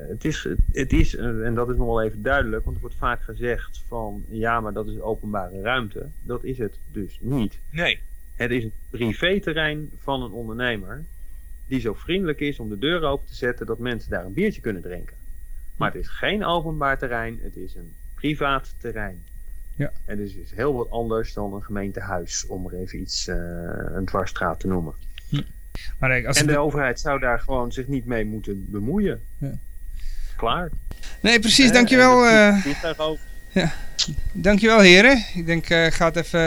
het is, het is uh, en dat is nog wel even duidelijk, want er wordt vaak gezegd van ja, maar dat is openbare ruimte. Dat is het dus niet.
Nee.
Het is een privéterrein van een ondernemer die zo vriendelijk is om de deur open te zetten dat mensen daar een biertje kunnen drinken. Maar het is geen openbaar terrein, het is een privaat terrein.
Ja.
En dus het is heel wat anders dan een gemeentehuis, om er even iets, een dwarsstraat te noemen.
Maar als
en de, de overheid zou daar gewoon zich niet mee moeten bemoeien.
Ja.
Klaar.
Nee, precies. Eh, dankjewel. Uh, ja. Dankjewel heren. Ik denk, ik uh, ga het even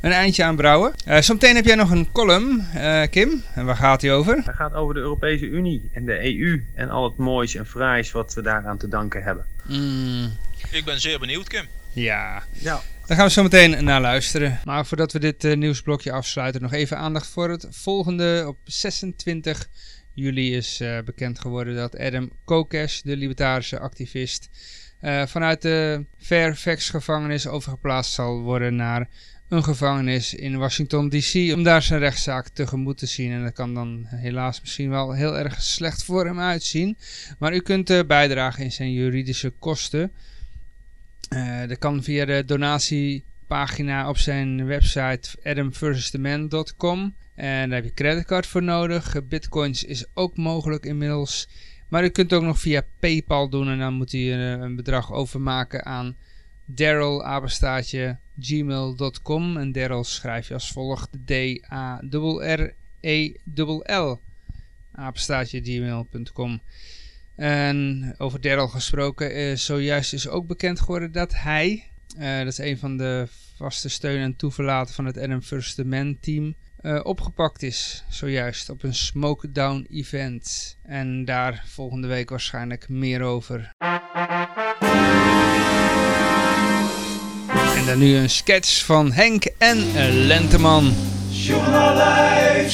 een eindje aanbrouwen. Uh, zometeen heb jij nog een column, Kim. En waar gaat die over?
Hij gaat over de Europese Unie en de EU. En al het moois en fraais wat we daaraan te danken hebben.
Mm.
Ik ben zeer benieuwd, Kim.
Ja.
Ja.
Daar gaan we zo meteen naar luisteren. Maar voordat we dit uh, nieuwsblokje afsluiten, nog even aandacht voor het volgende. Op 26 juli is uh, bekend geworden dat Adam Kokesh, de libertarische activist, uh, vanuit de Fairfax gevangenis overgeplaatst zal worden naar een gevangenis in Washington DC om daar zijn rechtszaak tegemoet te zien. En dat kan dan helaas misschien wel heel erg slecht voor hem uitzien. Maar u kunt bijdragen in zijn juridische kosten. Uh, dat kan via de donatiepagina op zijn website adamversustheman.com. En daar heb je creditcard voor nodig. Bitcoins is ook mogelijk inmiddels. Maar u kunt ook nog via Paypal doen en dan moet u een, een bedrag overmaken aan Daryl gmail.com. En Daryl schrijf je als volgt D-A-R-R D-E-L-L. Apenstaatje gmail.com. En over Daryl gesproken, uh, zojuist is ook bekend geworden dat hij, uh, dat is een van de vaste steun en toeverlaten van het Adam First Man team, uh, opgepakt is. Zojuist op een Smoke Down event. En daar volgende week waarschijnlijk meer over. En dan nu een sketch van Henk en Lenteman. Journalij,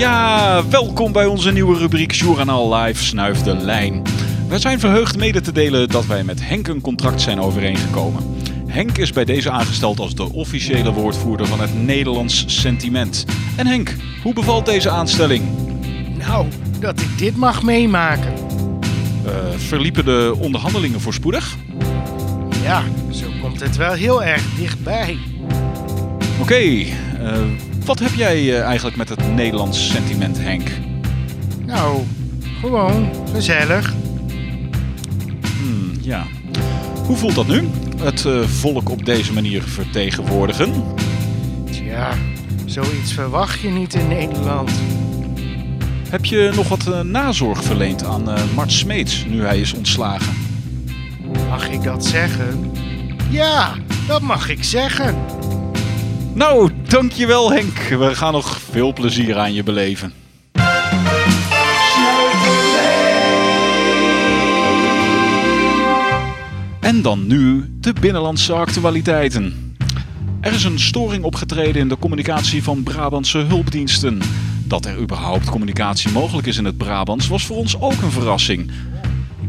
Ja, welkom bij onze nieuwe rubriek Journaal Live Snuif de Lijn. Wij zijn verheugd mede te delen dat wij met Henk een contract zijn overeengekomen. Henk is bij deze aangesteld als de officiële woordvoerder van het Nederlands sentiment. En Henk, hoe bevalt deze aanstelling?
Nou, dat ik dit mag meemaken.
Uh, verliepen de onderhandelingen voorspoedig?
Ja, zo komt het wel heel erg dichtbij.
Oké, okay, uh, wat heb jij uh, eigenlijk met het Nederlands sentiment, Henk?
Nou, gewoon gezellig.
Hmm, ja. Hoe voelt dat nu? Het uh, volk op deze manier vertegenwoordigen?
Tja, zoiets verwacht je niet in Nederland.
Heb je nog wat uh, nazorg verleend aan Mart Smeets nu hij is ontslagen?
Mag ik dat zeggen? Ja, dat mag ik zeggen.
Nou, dankjewel Henk. We gaan nog veel plezier aan je beleven. En dan nu de binnenlandse actualiteiten. Er is een storing opgetreden in de communicatie van Brabantse hulpdiensten. Dat er überhaupt communicatie mogelijk is in het Brabants was voor ons ook een verrassing.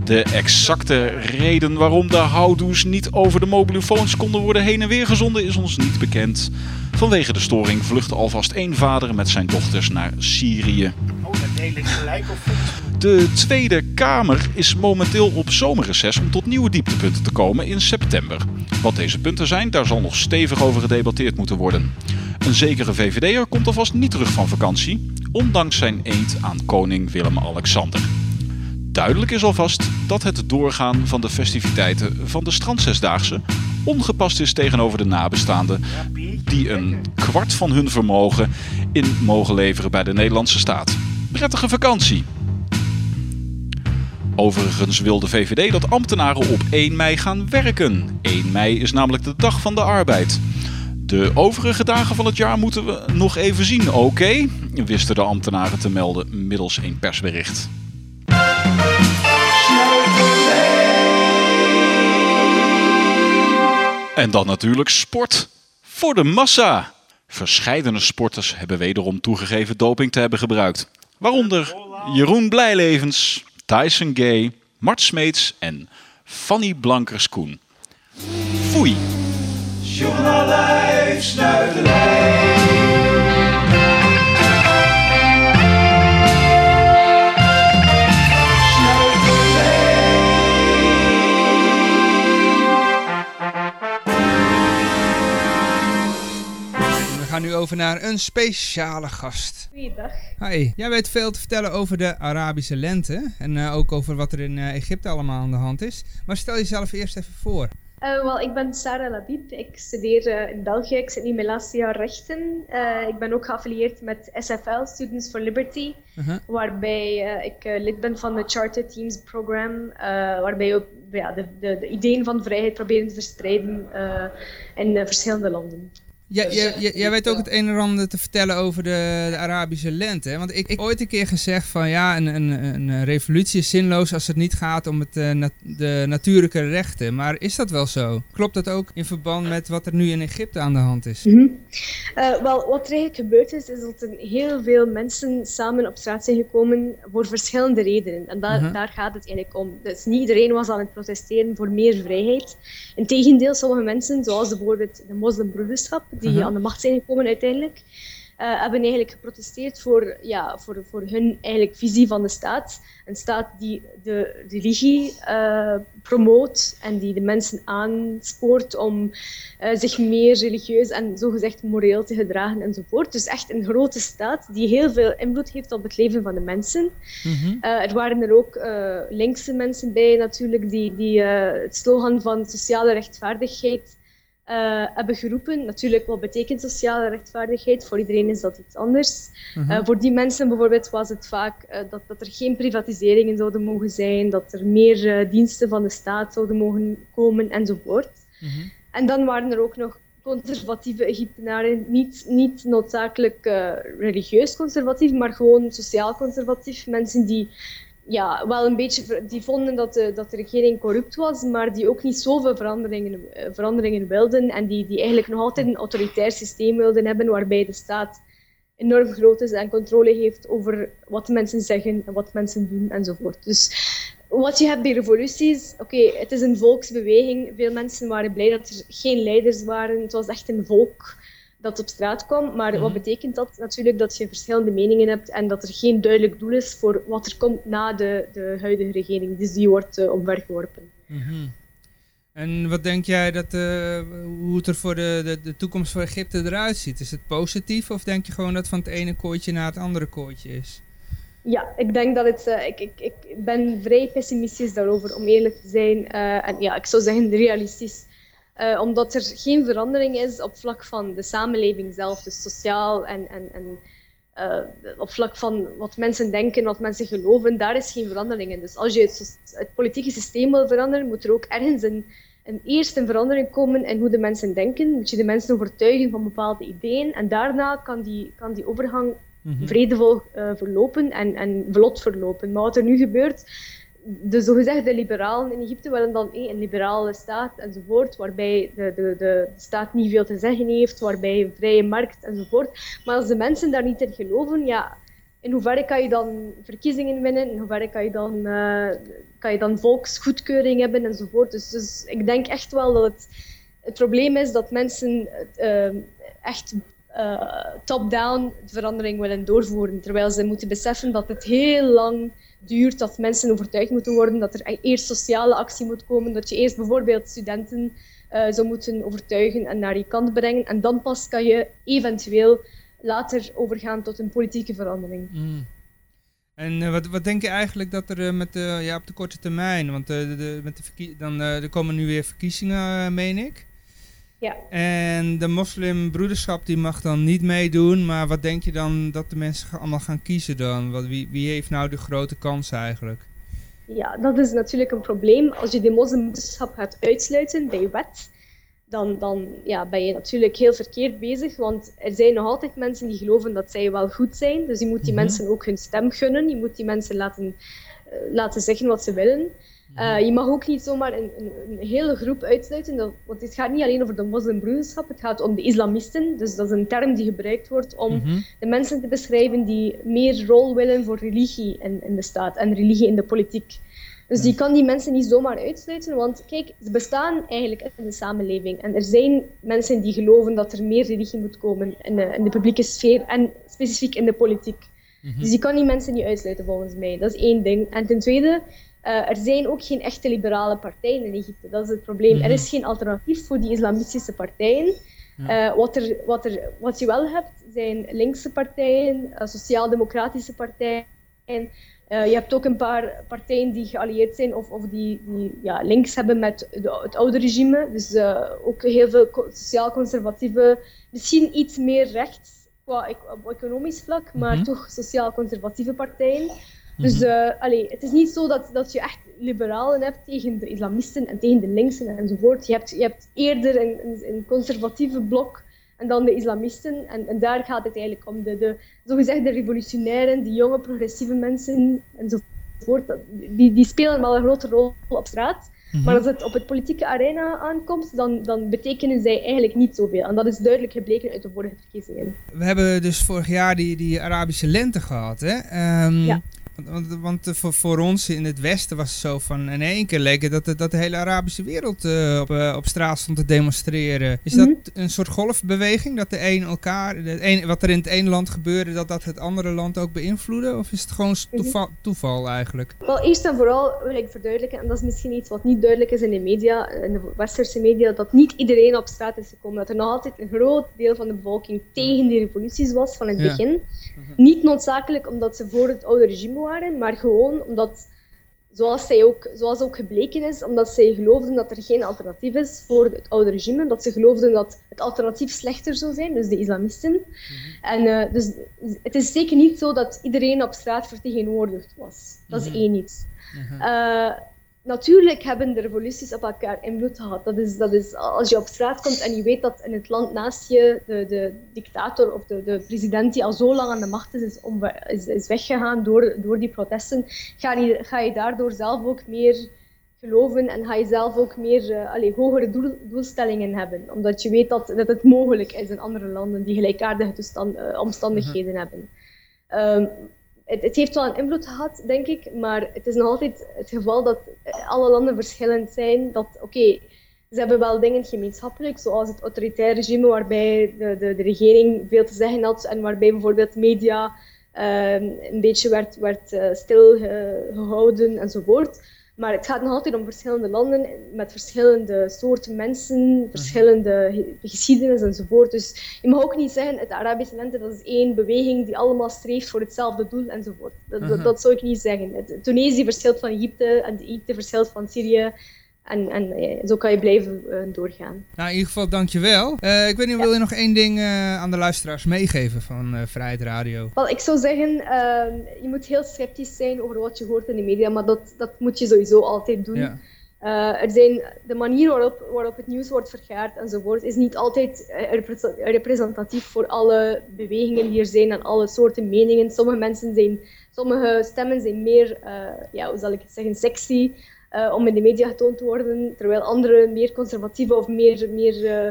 De exacte reden waarom de houdoes niet over de mobielefoons konden worden heen en weer gezonden is ons niet bekend. Vanwege de storing vluchtte alvast één vader met zijn dochters naar Syrië.
Oh, dat deel ik gelijk op
De Tweede Kamer is momenteel op zomerreces om tot nieuwe dieptepunten te komen in september. Wat deze punten zijn, daar zal nog stevig over gedebatteerd moeten worden. Een zekere VVD'er komt alvast niet terug van vakantie, ondanks zijn eend aan koning Willem-Alexander. Duidelijk is alvast dat het doorgaan van de festiviteiten van de Strandzesdaagse ongepast is tegenover de nabestaanden die een kwart van hun vermogen in mogen leveren bij de Nederlandse staat. Prettige vakantie! Overigens wil de VVD dat ambtenaren op 1 mei gaan werken. 1 mei is namelijk de dag van de arbeid. De overige dagen van het jaar moeten we nog even zien, oké? Wisten de ambtenaren te melden middels een persbericht. En dan natuurlijk sport. Voor de massa. Verscheidene sporters hebben wederom toegegeven doping te hebben gebruikt. Waaronder Jeroen Blijlevens, Tyson Gay, Mart Smeets en Fanny Blankers-Koen. Foei.
Nu over naar een speciale gast.
Goeiedag.
Hi, jij weet veel te vertellen over de Arabische lente en uh, ook over wat er in uh, Egypte allemaal aan de hand is. Maar stel jezelf eerst even voor.
Uh, Wel, ik ben Sarah Labib. Ik studeer in België. Ik zit nu mijn laatste jaar rechten. ik ben ook geaffilieerd met SFL, Students for Liberty. -huh. Waarbij ik lid ben van het Charter Teams Program. waarbij we ook ja, de, de, de, ideeën van vrijheid proberen te verstrijden in verschillende landen.
Ja, dus, jij, jij weet ook het een en ander te vertellen over de, de Arabische lente. Want ik, ik ooit een keer gezegd van ja, een, een, een revolutie is zinloos als het niet gaat om het, uh, nat, de natuurlijke rechten. Maar is dat wel zo? Klopt dat ook in verband met wat er nu in Egypte aan de hand is?
Mm -hmm. uh, wel, wat er eigenlijk gebeurd is, is dat er heel veel mensen samen op straat zijn gekomen voor verschillende redenen. En daar, uh -huh. daar gaat het eigenlijk om. Dus niet iedereen was aan het protesteren voor meer vrijheid. Integendeel, sommige mensen, zoals bijvoorbeeld de moslimbroederschap, die uh -huh. aan de macht zijn gekomen uiteindelijk, uh, hebben eigenlijk geprotesteerd voor, ja, voor, voor hun eigenlijk visie van de staat. Een staat die de religie uh, promoot en die de mensen aanspoort om uh, zich meer religieus en zogezegd moreel te gedragen enzovoort. Dus echt een grote staat die heel veel invloed heeft op het leven van de mensen. Mm -hmm. er waren er ook linkse mensen bij natuurlijk die, die het slogan van sociale rechtvaardigheid uh, hebben geroepen. Natuurlijk, wat betekent sociale rechtvaardigheid? Voor iedereen is dat iets anders. Mm -hmm. uh, voor die mensen bijvoorbeeld was het vaak uh, dat, dat er geen privatiseringen zouden mogen zijn, dat er meer diensten van de staat zouden mogen komen enzovoort. Mm -hmm. En dan waren er ook nog conservatieve Egyptenaren, niet, niet noodzakelijk religieus conservatief, maar gewoon sociaal conservatief. Mensen die ja, wel een beetje, die vonden dat de, dat de regering corrupt was, maar die ook niet zoveel veranderingen, veranderingen wilden en die, die eigenlijk nog altijd een autoritair systeem wilden hebben waarbij de staat enorm groot is en controle heeft over wat mensen zeggen en wat mensen doen enzovoort. Dus wat je hebt bij revoluties, oké, het is een volksbeweging. Veel mensen waren blij dat er geen leiders waren. Het was echt een volk dat op straat kwam. Maar wat betekent dat? Natuurlijk dat je verschillende meningen hebt en dat er geen duidelijk doel is voor wat er komt na de, de huidige regering. Dus die wordt uh, omvergeworpen.
Mm -hmm. En wat denk jij dat, uh, hoe het er voor de, de, de, toekomst van Egypte eruit ziet? Is het positief of denk je gewoon dat het van het ene kooitje naar het andere kooitje is?
Ja, ik denk dat het. Uh, ik, ik, ik ben vrij pessimistisch daarover, om eerlijk te zijn. en ja, ik zou zeggen realistisch. Uh, omdat er geen verandering is op vlak van de samenleving zelf, dus sociaal en, en, en uh, op vlak van wat mensen denken, wat mensen geloven, daar is geen verandering in. Dus als je het, het politieke systeem wil veranderen, moet er ook ergens een, een eerst een verandering komen in hoe de mensen denken. Moet je de mensen overtuigen van bepaalde ideeën en daarna kan die, kan die overgang mm -hmm. vredevol uh, verlopen en, en vlot verlopen. Maar wat er nu gebeurt, de zogezegde liberalen in Egypte willen dan een liberale staat enzovoort, waarbij de, de, de, staat niet veel te zeggen heeft, waarbij een vrije markt enzovoort. Maar als de mensen daar niet in geloven, ja, in hoeverre kan je dan verkiezingen winnen, in hoeverre kan je dan, uh, kan je dan volksgoedkeuring hebben enzovoort. Dus, dus ik denk echt wel dat het, het probleem is dat mensen uh, echt uh, top-down verandering willen doorvoeren, terwijl ze moeten beseffen dat het heel lang duurt, dat mensen overtuigd moeten worden, dat er eerst sociale actie moet komen, dat je eerst bijvoorbeeld studenten uh, zou moeten overtuigen en naar je kant brengen. En dan pas kan je eventueel later overgaan tot een politieke verandering.
Mm. En uh, wat, wat denk je eigenlijk dat er uh, met de, ja, op de korte termijn, want de, met de dan, er komen nu weer verkiezingen, meen ik.
Ja.
En de moslimbroederschap die mag dan niet meedoen, maar wat denk je dan dat de mensen allemaal gaan kiezen dan? Wat, wie, wie heeft nou de grote kans eigenlijk?
Ja, dat is natuurlijk een probleem. Als je de moslimbroederschap gaat uitsluiten bij wet, dan, dan ja, ben je natuurlijk heel verkeerd bezig. Want er zijn nog altijd mensen die geloven dat zij wel goed zijn. Dus je moet die mm -hmm. mensen ook hun stem gunnen. Je moet die mensen laten, uh, laten zeggen wat ze willen. Uh, je mag ook niet zomaar een, een, een hele groep uitsluiten, dat, want het gaat niet alleen over de moslimbroederschap, het gaat om de islamisten. Dus dat is een term die gebruikt wordt om mm -hmm. de mensen te beschrijven die meer rol willen voor religie in, in de staat en religie in de politiek. Dus die kan die mensen niet zomaar uitsluiten, want kijk, ze bestaan eigenlijk in de samenleving. En er zijn mensen die geloven dat er meer religie moet komen in de, in de publieke sfeer en specifiek in de politiek. Mm -hmm. Dus die kan die mensen niet uitsluiten volgens mij. Dat is één ding. En ten tweede, uh, er zijn ook geen echte liberale partijen in Egypte. Dat is het probleem. Mm -hmm. Er is geen alternatief voor die islamistische partijen. Ja. Uh, wat, er, wat, er, wat je wel hebt, zijn linkse partijen, uh, sociaal-democratische partijen. Uh, je hebt ook een paar partijen die geallieerd zijn of, of die, die ja, links hebben met de, het oude regime. Dus ook heel veel sociaal-conservatieve, misschien iets meer rechts qua op economisch vlak, maar mm -hmm. toch sociaal-conservatieve partijen. Dus uh, allee, het is niet zo dat, dat je echt liberalen hebt tegen de islamisten en tegen de linksen enzovoort. Je hebt, je hebt eerder een, een, een conservatieve blok en dan de islamisten. En, en daar gaat het eigenlijk om. De, de zogezegde revolutionairen, die jonge progressieve mensen enzovoort, die, die spelen wel een grote rol op straat. -hmm. Maar als het op het politieke arena aankomt, dan, dan betekenen zij eigenlijk niet zoveel. En dat is duidelijk gebleken uit de vorige verkiezingen.
We hebben dus vorig jaar die, die Arabische lente gehad. Hè? Um,
ja.
Want, want voor, voor ons in het Westen was het zo van in één keer leek het dat, de- dat de hele Arabische wereld eh, op, eh, op straat stond te demonstreren. Is dat
Mhm.
een soort golfbeweging? Dat de een elkaar, de een, wat er in het ene land gebeurde, dat dat het andere land ook beïnvloedde? Of is het gewoon s- toeval, toeval eigenlijk?
Wel, eerst en vooral wil ik verduidelijken, en dat is misschien iets wat niet duidelijk is in de media, in de westerse media, dat niet iedereen op straat is gekomen. Dat er nog altijd een groot deel van de bevolking tegen die revoluties was van het
Ja.
begin. Niet noodzakelijk omdat ze voor het oude regime waren, maar gewoon omdat, zoals, zij ook, zoals ook gebleken is, omdat zij geloofden dat er geen alternatief is voor het oude regime. Dat ze geloofden dat het alternatief slechter zou zijn, dus de islamisten. En eh, dus het is zeker niet zo dat iedereen op straat vertegenwoordigd was. Dat is
Mhm.
één iets. Eh, natuurlijk hebben de revoluties op elkaar invloed gehad. Dat is, dat is als je op straat komt en je weet dat in het land naast je de, de dictator of de, de president die al zo lang aan de macht is, is, omwe- is, is weggegaan door, door die protesten, ga je, ga je daardoor zelf ook meer geloven en ga je zelf ook meer allee, hogere doel- doelstellingen hebben. Omdat je weet dat, dat het mogelijk is in andere landen die gelijkaardige toestand, eh, omstandigheden hebben. Ehm, het, heeft wel een invloed gehad, denk ik, maar het is nog altijd het geval dat eh, alle landen verschillend zijn. Dat, oké, ze hebben wel dingen gemeenschappelijk, zoals het autoritaire regime waarbij de, de, de regering veel te zeggen had en waarbij bijvoorbeeld media ehm, een beetje werd, werd eh, stilgehouden enzovoort. Maar het gaat nog altijd om verschillende landen met verschillende soorten mensen, verschillende ge- geschiedenis enzovoort. Dus je mag ook niet zeggen, het Arabische lente dat is één beweging die allemaal streeft voor hetzelfde doel enzovoort. Dat, dat,
Mhm.
dat zou ik niet zeggen. Het- Tunesië verschilt van Egypte en Egypte verschilt van Syrië. En, en zo kan je blijven eh, doorgaan.
Nou, in ieder geval dankjewel. Eh ik weet niet, wil je nog één ding eh, aan de luisteraars meegeven van Vrijheid Radio?
Wel, ik zou zeggen, ehm, je moet heel sceptisch zijn over wat je hoort in de media, maar dat, dat moet je sowieso altijd doen.
Ja.
Er zijn, de manier waarop, waarop het nieuws wordt vergaard enzovoort is niet altijd repre- representatief voor alle bewegingen die er zijn en alle soorten meningen. Sommige mensen zijn, sommige stemmen zijn meer, ja, hoe zal ik het zeggen, sexy eh, om in de media getoond te worden, terwijl andere meer conservatieve of meer, meer eh,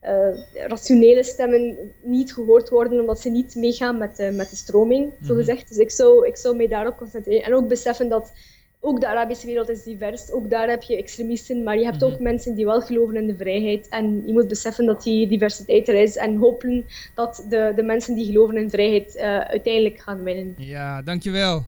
eh, rationele stemmen niet gehoord worden omdat ze niet meegaan met, de met de stroming, zo
Mhm.
gezegd. Dus ik zou, ik zou mij daarop concentreren en ook beseffen dat ook de Arabische wereld is divers. Ook daar heb je extremisten, maar je hebt ook mensen die wel geloven in de vrijheid. En je moet beseffen dat die diversiteit er is en hopen dat de, de mensen die geloven in vrijheid uiteindelijk gaan winnen.
Ja, dankjewel.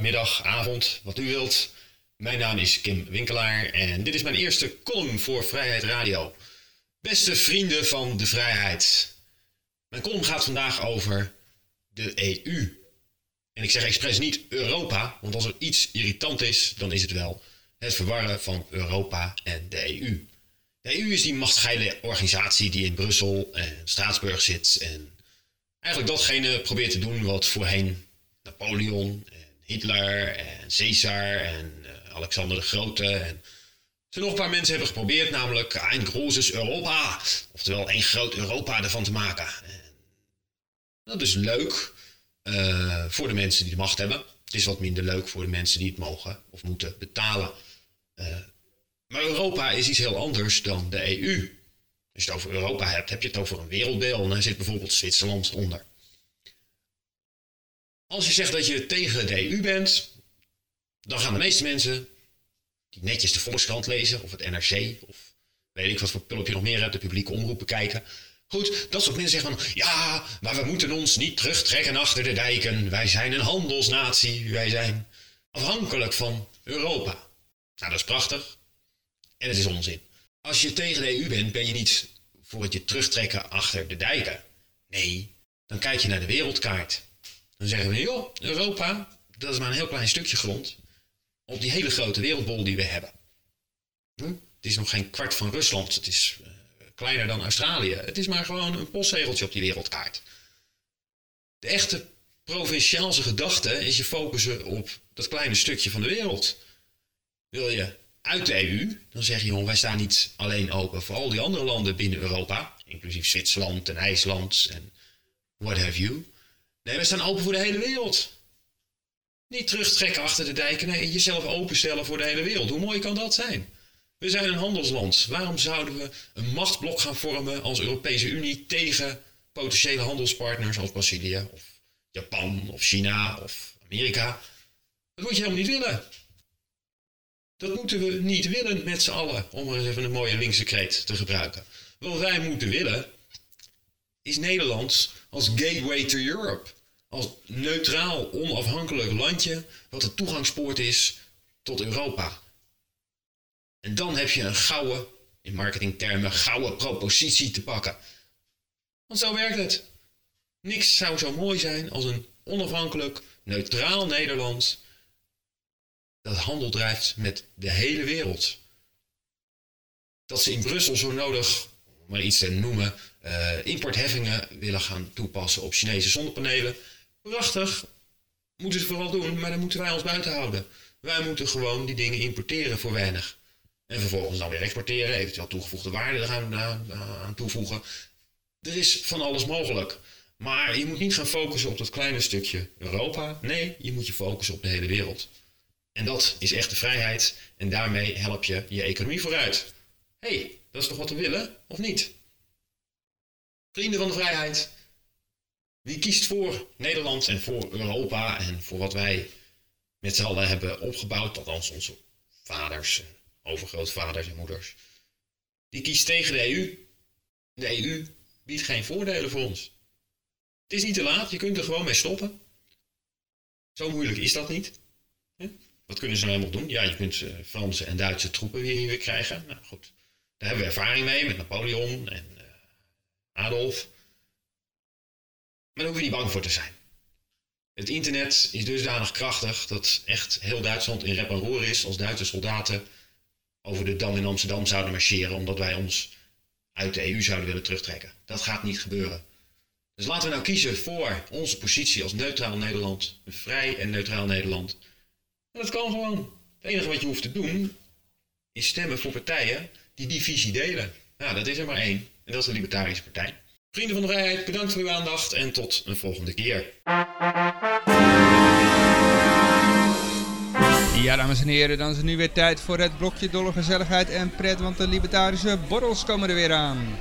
Middag, avond, wat u wilt. Mijn naam is Kim Winkelaar en dit is mijn eerste column voor Vrijheid Radio. Beste vrienden van de vrijheid. Mijn column gaat vandaag over de EU. En ik zeg expres niet Europa, want als er iets irritant is, dan is het wel het verwarren van Europa en de EU. De EU is die machtige organisatie die in Brussel en Straatsburg zit en eigenlijk datgene probeert te doen wat voorheen Napoleon Hitler en Caesar en eh, Alexander de Grote en ze nog een paar mensen hebben geprobeerd, namelijk een großes Europa, oftewel één groot Europa ervan te maken. En dat is leuk eh, voor de mensen die de macht hebben. Het is wat minder leuk voor de mensen die het mogen of moeten betalen. Eh, maar Europa is iets heel anders dan de EU. Als je het over Europa hebt, heb je het over een werelddeel. En daar zit bijvoorbeeld Zwitserland onder. Als je zegt dat je tegen de EU bent, dan gaan de meeste mensen die netjes de Volkskrant lezen, of het NRC, of weet ik wat voor pulp je nog meer hebt, de publieke omroepen kijken. Goed, dat soort mensen zeggen van, ja, maar we moeten ons niet terugtrekken achter de dijken. Wij zijn een handelsnatie, wij zijn afhankelijk van Europa. Nou, dat is prachtig. En het is onzin. Als je tegen de EU bent, ben je niet voor het je terugtrekken achter de dijken. Nee, dan kijk je naar de wereldkaart. Dan zeggen we, joh, Europa, dat is maar een heel klein stukje grond op die hele grote wereldbol die we hebben. Hm? Het is nog geen kwart van Rusland, het is eh, kleiner dan Australië. Het is maar gewoon een postzegeltje op die wereldkaart. De echte provinciaalse gedachte is je focussen op dat kleine stukje van de wereld. Wil je uit de EU, dan zeg je, joh, wij staan niet alleen open voor al die andere landen binnen Europa, inclusief Zwitserland en IJsland en what have you. Nee, wij staan open voor de hele wereld. Niet terugtrekken achter de dijken, nee, jezelf openstellen voor de hele wereld. Hoe mooi kan dat zijn? We zijn een handelsland. Waarom zouden we een machtsblok gaan vormen als Europese Unie tegen potentiële handelspartners als Brazilië of Japan of China of Amerika. Dat moet je helemaal niet willen. Dat moeten we niet willen met z'n allen, om er eens even een mooie linkse kreet te gebruiken. Wat wij moeten willen, is Nederland als gateway to Europe. Als neutraal, onafhankelijk landje wat de toegangspoort is tot Europa. En dan heb je een gouden, in marketingtermen, gouden propositie te pakken. Want zo werkt het. Niks zou zo mooi zijn als een onafhankelijk, neutraal Nederland dat handel drijft met de hele wereld. Dat ze in Brussel zo nodig, om maar iets te noemen, uh, importheffingen willen gaan toepassen op Chinese zonnepanelen. Prachtig, moeten ze vooral doen, maar dan moeten wij ons buiten houden. Wij moeten gewoon die dingen importeren voor weinig. En vervolgens dan weer exporteren, eventueel toegevoegde waarde eraan aan toevoegen. Er is van alles mogelijk. Maar je moet niet gaan focussen op dat kleine stukje Europa. Nee, je moet je focussen op de hele wereld. En dat is echte vrijheid. En daarmee help je je economie vooruit. Hey, dat is toch wat we willen, of niet? Vrienden van de vrijheid. Wie kiest voor Nederland en voor Europa en voor wat wij met z'n allen hebben opgebouwd, althans onze vaders, overgrootvaders en moeders, die kiest tegen de EU. De EU biedt geen voordelen voor ons. Het is niet te laat, je kunt er gewoon mee stoppen. Zo moeilijk is dat niet. Wat kunnen ze nou nog doen? Ja, je kunt uh, Franse en Duitse troepen weer hier krijgen. Nou goed, daar hebben we ervaring mee met Napoleon en uh, Adolf. Maar daar hoef je niet bang voor te zijn. Het internet is dusdanig krachtig dat echt heel Duitsland in rep en roer is als Duitse soldaten over de Dam in Amsterdam zouden marcheren omdat wij ons uit de EU zouden willen terugtrekken. Dat gaat niet gebeuren. Dus laten we nou kiezen voor onze positie als neutraal Nederland, een vrij en neutraal Nederland. En dat kan gewoon. Het enige wat je hoeft te doen is stemmen voor partijen die die visie delen. Nou, dat is er maar één. En dat is de Libertarische Partij. Vrienden van de Vrijheid, bedankt voor uw aandacht en tot een volgende keer.
Ja, dames en heren, dan is het nu weer tijd voor het blokje dolle gezelligheid en pret, want de libertarische borrels komen er weer aan.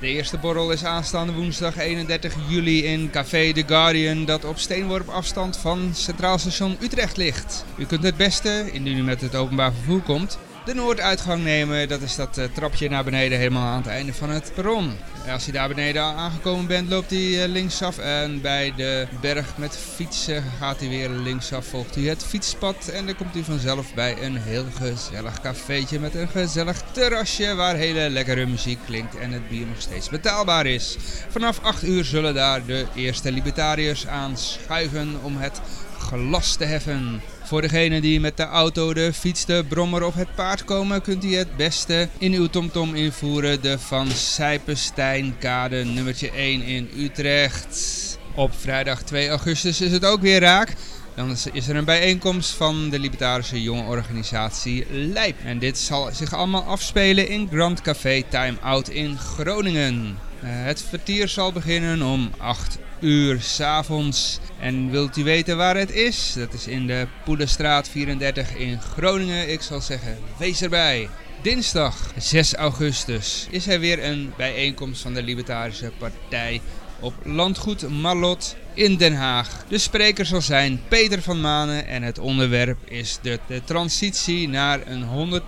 De eerste borrel is aanstaande woensdag 31 juli in Café The Guardian, dat op steenworp afstand van Centraal Station Utrecht ligt. U kunt het beste, indien u met het openbaar vervoer komt, de noorduitgang nemen. Dat is dat uh, trapje naar beneden helemaal aan het einde van het perron. Als je daar beneden aangekomen bent, loopt hij uh, linksaf. En bij de berg met fietsen gaat hij weer linksaf. Volgt hij het fietspad. En dan komt hij vanzelf bij een heel gezellig cafeetje met een gezellig terrasje. Waar hele lekkere muziek klinkt en het bier nog steeds betaalbaar is. Vanaf 8 uur zullen daar de eerste libertariërs aanschuiven om het glas te heffen. Voor degene die met de auto, de fiets, de brommer of het paard komen, kunt u het beste in uw TomTom invoeren. De Van Sijpensteinkade nummertje 1 in Utrecht. Op vrijdag 2 augustus is het ook weer raak. Dan is er een bijeenkomst van de libertarische jonge organisatie Lijp. En dit zal zich allemaal afspelen in Grand Café Time Out in Groningen. Het vertier zal beginnen om 8 uur s'avonds. En wilt u weten waar het is? Dat is in de Poelenstraat 34 in Groningen. Ik zal zeggen, wees erbij. Dinsdag 6 augustus is er weer een bijeenkomst van de Libertarische Partij op landgoed Marlot in Den Haag. De spreker zal zijn Peter van Manen en het onderwerp is de, de transitie naar een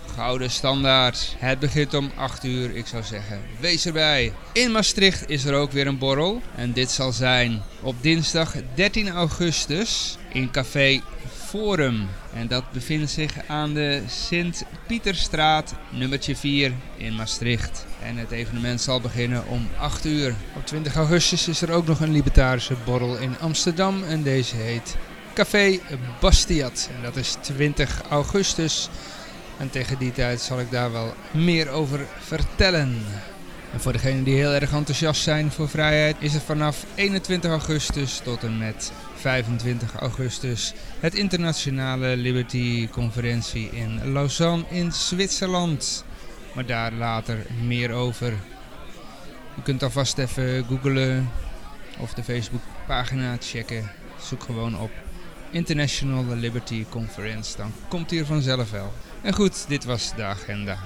100% gouden standaard. Het begint om 8 uur, ik zou zeggen, wees erbij. In Maastricht is er ook weer een borrel en dit zal zijn op dinsdag 13 augustus in café Forum. En dat bevindt zich aan de Sint-Pieterstraat nummertje 4 in Maastricht. En het evenement zal beginnen om 8 uur. Op 20 augustus is er ook nog een libertarische borrel in Amsterdam. En deze heet Café Bastiat. En dat is 20 augustus. En tegen die tijd zal ik daar wel meer over vertellen. En voor degenen die heel erg enthousiast zijn voor vrijheid is het vanaf 21 augustus tot en met 25 augustus het internationale Liberty Conferentie in Lausanne in Zwitserland. Maar daar later meer over. Je kunt alvast even googlen of de Facebook pagina checken. Zoek gewoon op International Liberty Conference. Dan komt hier vanzelf wel. En goed, dit was de agenda.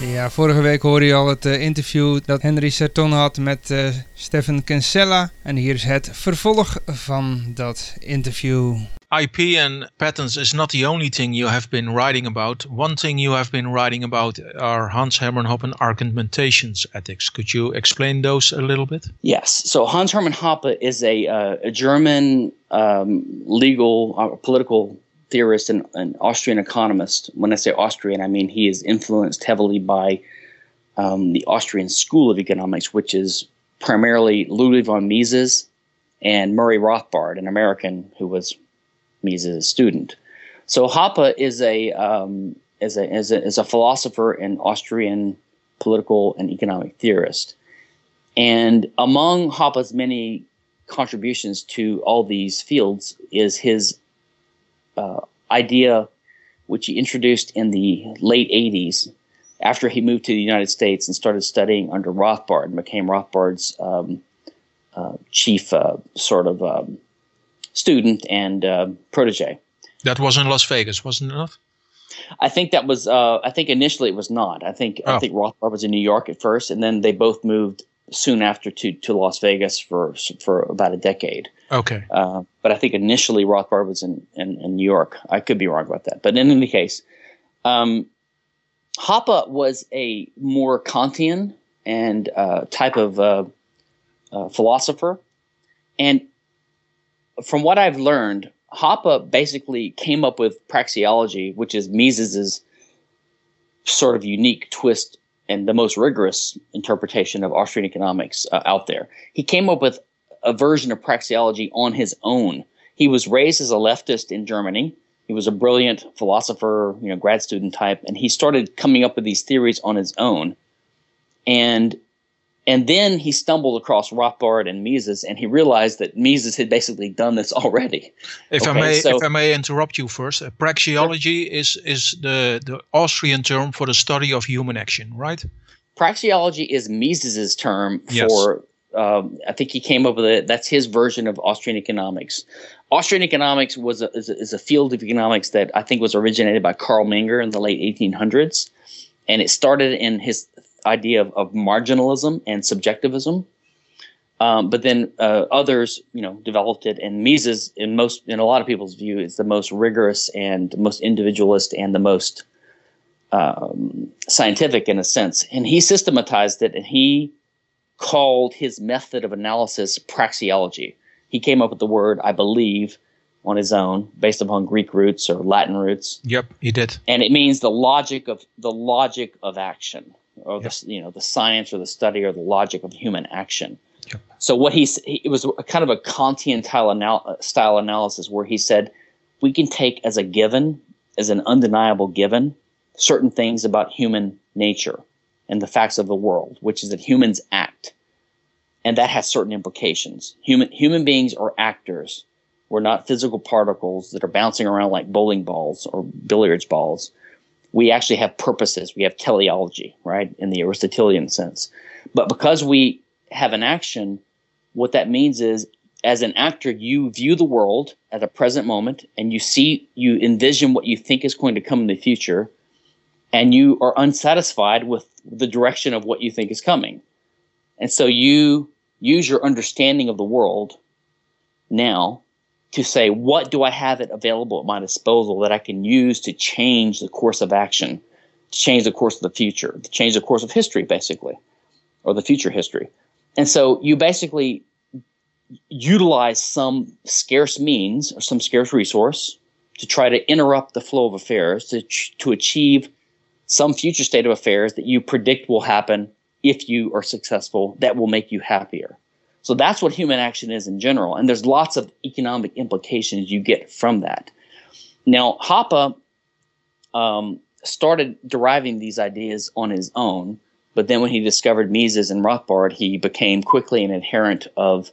Ja, vorige week hoorde je al het uh, interview dat Henry Serton had met uh, Stefan Kinsella. En hier is het vervolg van dat interview.
IP and patents is not the only thing you have been writing about. One thing you have been writing about are Hans Hermann Hoppe argumentations ethics. Could you explain those a little bit?
Yes. So Hans Hermann Hoppe is a, uh, a German um, legal, uh, political theorist and an Austrian economist. When I say Austrian, I mean he is influenced heavily by um, the Austrian School of Economics, which is primarily Ludwig von Mises and Murray Rothbard, an American who was Mises' student. So Hoppe is a um, is a, is a is a philosopher and Austrian political and economic theorist. And among Hoppe's many contributions to all these fields is his uh, idea, which he introduced in the late 80s after he moved to the United States and started studying under Rothbard and became Rothbard's um, uh, chief uh, sort of um, student and uh, protege.
That was in Las Vegas, wasn't it?
I think that was. Uh, I think initially it was not. I think oh. I think Rothbard was in New York at first, and then they both moved soon after to to Las Vegas for for about a decade.
Okay.
Uh, but I think initially Rothbard was in, in, in, New York. I could be wrong about that. But in any case, um, Hoppe was a more Kantian and uh, type of uh, uh, philosopher. And from what I've learned, Hoppe basically came up with praxeology, which is Mises's sort of unique twist and the most rigorous interpretation of Austrian economics uh, out there. He came up with a version of praxeology on his own. He was raised as a leftist in Germany. He was a brilliant philosopher, you know, grad student type, and he started coming up with these theories on his own. And and then he stumbled across Rothbard and Mises, and he realized that Mises had basically done this already.
If okay, I may, so, if I may interrupt you first, uh, praxeology sure. is is the the Austrian term for the study of human action, right?
Praxeology is Mises's term yes. for um, I think he came up with it. That's his version of Austrian economics. Austrian economics was a, is, a, is a field of economics that I think was originated by Karl Menger in the late 1800s, and it started in his idea of, of marginalism and subjectivism. Um, but then uh, others, you know, developed it, and Mises, in most, in a lot of people's view, is the most rigorous and most individualist and the most um, scientific in a sense. And he systematized it, and he called his method of analysis praxeology. He came up with the word, I believe, on his own, based upon Greek roots or Latin roots.
Yep, he did.
And it means the logic of the logic of action, or yep. the you know the science or the study or the logic of human action. Yep. So what he it was a kind of a Kantian style, anal- style analysis where he said we can take as a given, as an undeniable given, certain things about human nature and the facts of the world, which is that humans act. And that has certain implications. Human, human beings are actors. We're not physical particles that are bouncing around like bowling balls or billiards balls. We actually have purposes. We have teleology, right, in the Aristotelian sense. But because we have an action, what that means is as an actor, you view the world at a present moment and you see, you envision what you think is going to come in the future and you are unsatisfied with the direction of what you think is coming. And so you use your understanding of the world now to say, what do I have it available at my disposal that I can use to change the course of action, to change the course of the future, to change the course of history, basically, or the future history. And so you basically utilize some scarce means or some scarce resource to try to interrupt the flow of affairs to, to achieve some future state of affairs that you predict will happen if you are successful that will make you happier. So that's what human action is in general. And there's lots of economic implications you get from that. Now, Hoppe um, started deriving these ideas on his own, but then when he discovered Mises and Rothbard, he became quickly an adherent of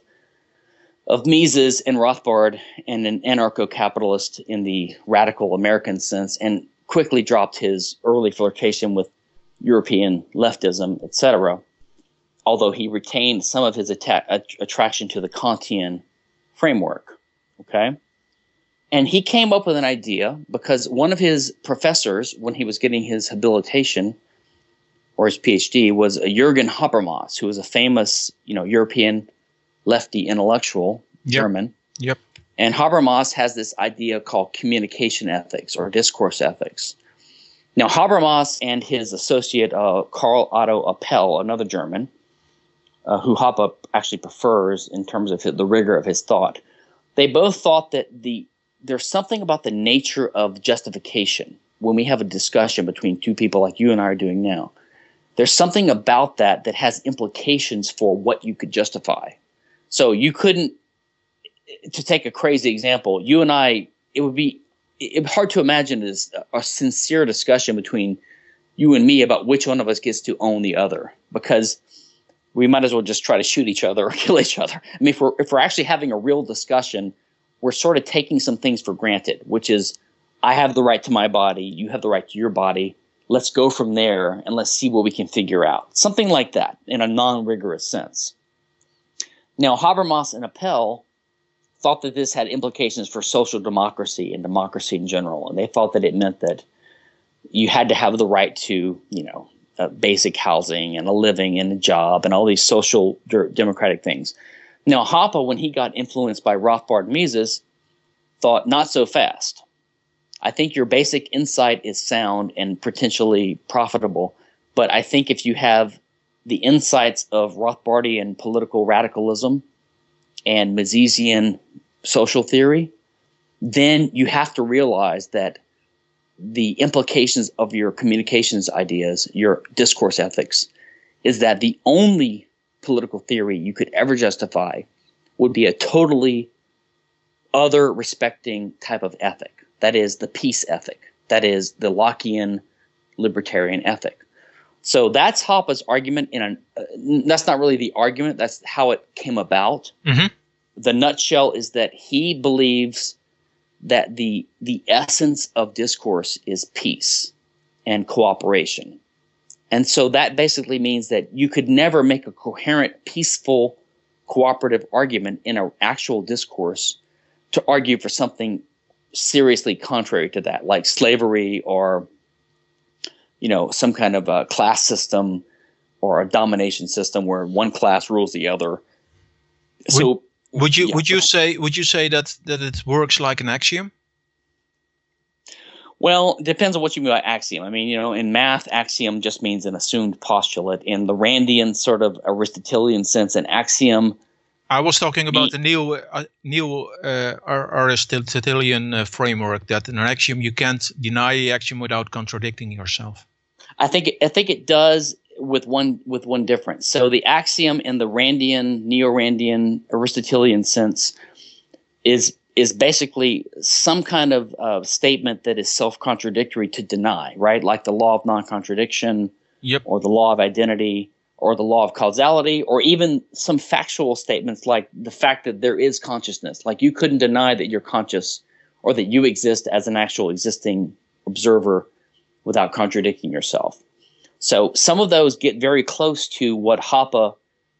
of Mises and Rothbard and an anarcho capitalist in the radical American sense. And quickly dropped his early flirtation with European leftism, etc., although he retained some of his atta- attraction to the Kantian framework. Okay. And he came up with an idea because one of his professors, when he was getting his habilitation, or his PhD was Jürgen Habermas, who was a famous, you know, European lefty intellectual
Yep.
German.
Yep.
And Habermas has this idea called communication ethics or discourse ethics. Now, Habermas and his associate uh, Karl Otto Appel, another German, uh, who Hoppe actually prefers in terms of the rigor of his thought, they both thought that the there's something about the nature of justification when we have a discussion between two people like you and I are doing now. There's something about that that has implications for what you could justify. So you couldn't to take a crazy example, you and I, it would be it, hard to imagine as a sincere discussion between you and me about which one of us gets to own the other because we might as well just try to shoot each other or kill each other. I mean, if we're, if we're actually having a real discussion, we're sort of taking some things for granted, which is I have the right to my body, you have the right to your body. Let's go from there and let's see what we can figure out. Something like that in a non rigorous sense. Now, Habermas and Appel thought that this had implications for social democracy and democracy in general. And they thought that it meant that you had to have the right to, you know, uh, basic housing and a living and a job and all these social de- democratic things. Now, Hoppe, when he got influenced by Rothbard Mises, thought not so fast. I think your basic insight is sound and potentially profitable, but I think if you have the insights of Rothbardian political radicalism and Misesian social theory, then you have to realize that the implications of your communications ideas, your discourse ethics, is that the only political theory you could ever justify would be a totally other respecting type of ethic. That is the peace ethic. That is the Lockean libertarian ethic. So that's Hoppe's argument. In a, uh, that's not really the argument. That's how it came about.
Mm-hmm.
The nutshell is that he believes that the the essence of discourse is peace and cooperation. And so that basically means that you could never make a coherent, peaceful, cooperative argument in an actual discourse to argue for something seriously contrary to that, like slavery or, you know, some kind of a class system or a domination system where one class rules the other. So
Would you
Yeah,
would you say would you say that that it works like an axiom?
Well, it depends on what you mean by axiom. I mean, you know, in math, axiom just means an assumed postulate. In the Randian sort of Aristotelian sense, an axiom,
I was talking about the new uh, neo uh, Aristotelian uh, framework that in an axiom you can't deny the axiom without contradicting yourself.
I think, I think it does with one with one difference. So the axiom in the Randian, neo-Randian, Aristotelian sense is is basically some kind of uh, statement that is self-contradictory to deny, right? Like the law of non-contradiction,
Yep.
or the law of identity, or the law of causality, or even some factual statements like the fact that there is consciousness. Like you couldn't deny that you're conscious or that you exist as an actual existing observer without contradicting yourself. So some of those get very close to what Hoppe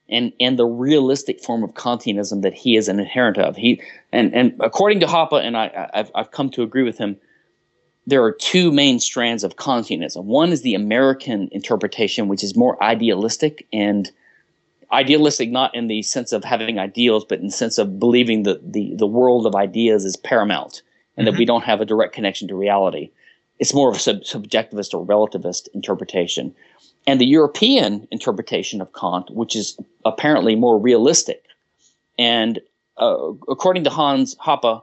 and and the realistic form of Kantianism that he is an inherent of. He and and according to Hoppe, and I, I've I've come to agree with him. There are two main strands of Kantianism. One is the American interpretation, which is more idealistic and idealistic not in the sense of having ideals, but in the sense of believing that the, the world of ideas is paramount and that we don't have a direct connection to reality. It's more of a sub- subjectivist or relativist interpretation. And the European interpretation of Kant, which is apparently more realistic. And uh, according to Hans Hoppe,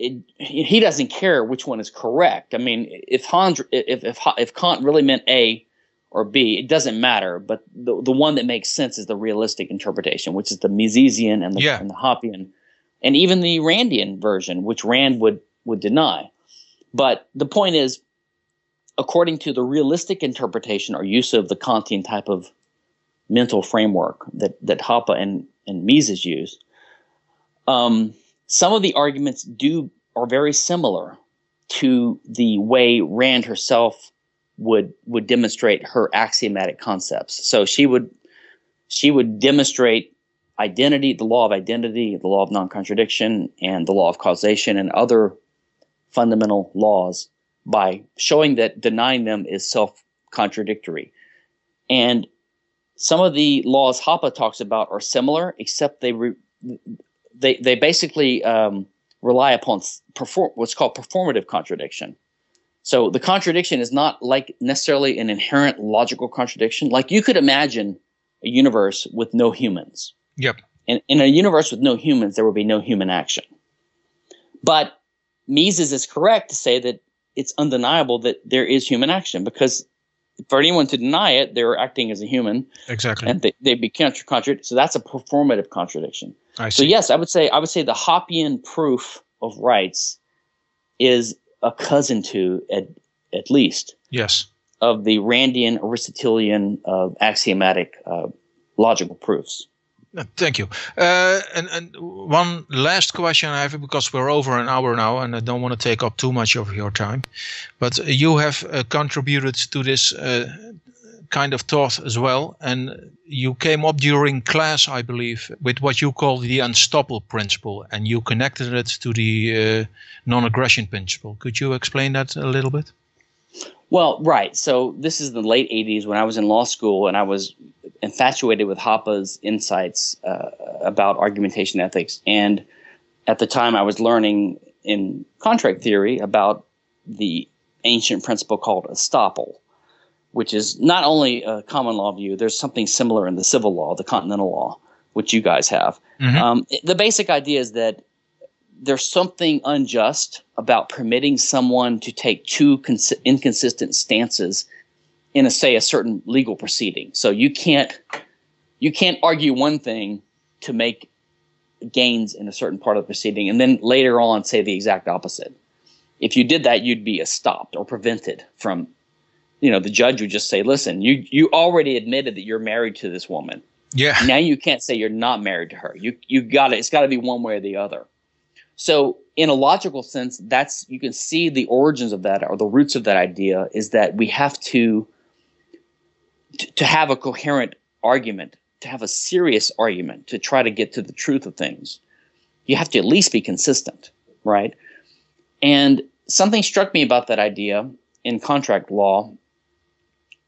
it, he doesn't care which one is correct. I mean, if Hans, if, if, if Kant really meant A or B, it doesn't matter. But the, the one that makes sense is the realistic interpretation, which is the Misesian and the,
Yeah.
and the Hoppian, and even the Randian version, which Rand would would deny. But the point is, according to the realistic interpretation or use of the Kantian type of mental framework that that Hoppe and and Mises use, um, some of the arguments do are very similar to the way Rand herself would would demonstrate her axiomatic concepts. So she would she would demonstrate identity, the law of identity, the law of non-contradiction, and the law of causation, and other fundamental laws by showing that denying them is self-contradictory. And some of the laws Hoppe talks about are similar, except they re, they they basically um, rely upon perform, what's called performative contradiction. So the contradiction is not like necessarily an inherent logical contradiction. Like you could imagine a universe with no humans.
Yep.
And in a universe with no humans, there would be no human action. But Mises is correct to say that it's undeniable that there is human action because for anyone to deny it, they're acting as a human.
Exactly.
And they, they be contradicted. So that's a performative contradiction.
I see.
so yes, I would say I would say the Hoppian proof of rights is a cousin to at at least
yes
of the Randian Aristotelian uh, axiomatic uh, logical proofs.
Thank you. Uh, and, and one last question I have because we're over an hour now, and I don't want to take up too much of your time. But you have uh, contributed to this uh, kind of thought as well, and you came up during class, I believe, with what you call the unstoppable principle, and you connected it to the uh, non-aggression principle. Could you explain that a little bit?
Well, right. So this is the late '80s when I was in law school, and I was infatuated with Hoppe's insights uh, about argumentation ethics. And at the time, I was learning in contract theory about the ancient principle called estoppel, which is not only a common law view, there's something similar in the civil law, the continental law, which you guys have. Mm-hmm. Um, the basic idea is that there's something unjust about permitting someone to take two cons- inconsistent stances in a say a certain legal proceeding. So you can't you can't argue one thing to make gains in a certain part of the proceeding and then later on say the exact opposite. If you did that, you'd be stopped or prevented from you know, the judge would just say, "Listen, you you already admitted that you're married to this woman.
Yeah.
Now you can't say you're not married to her. You you got it. It's got to be one way or the other." So, in a logical sense, that's you can see the origins of that or the roots of that idea is that we have to to, have a coherent argument, to have a serious argument, to try to get to the truth of things. You have to at least be consistent, right? And something struck me about that idea in contract law,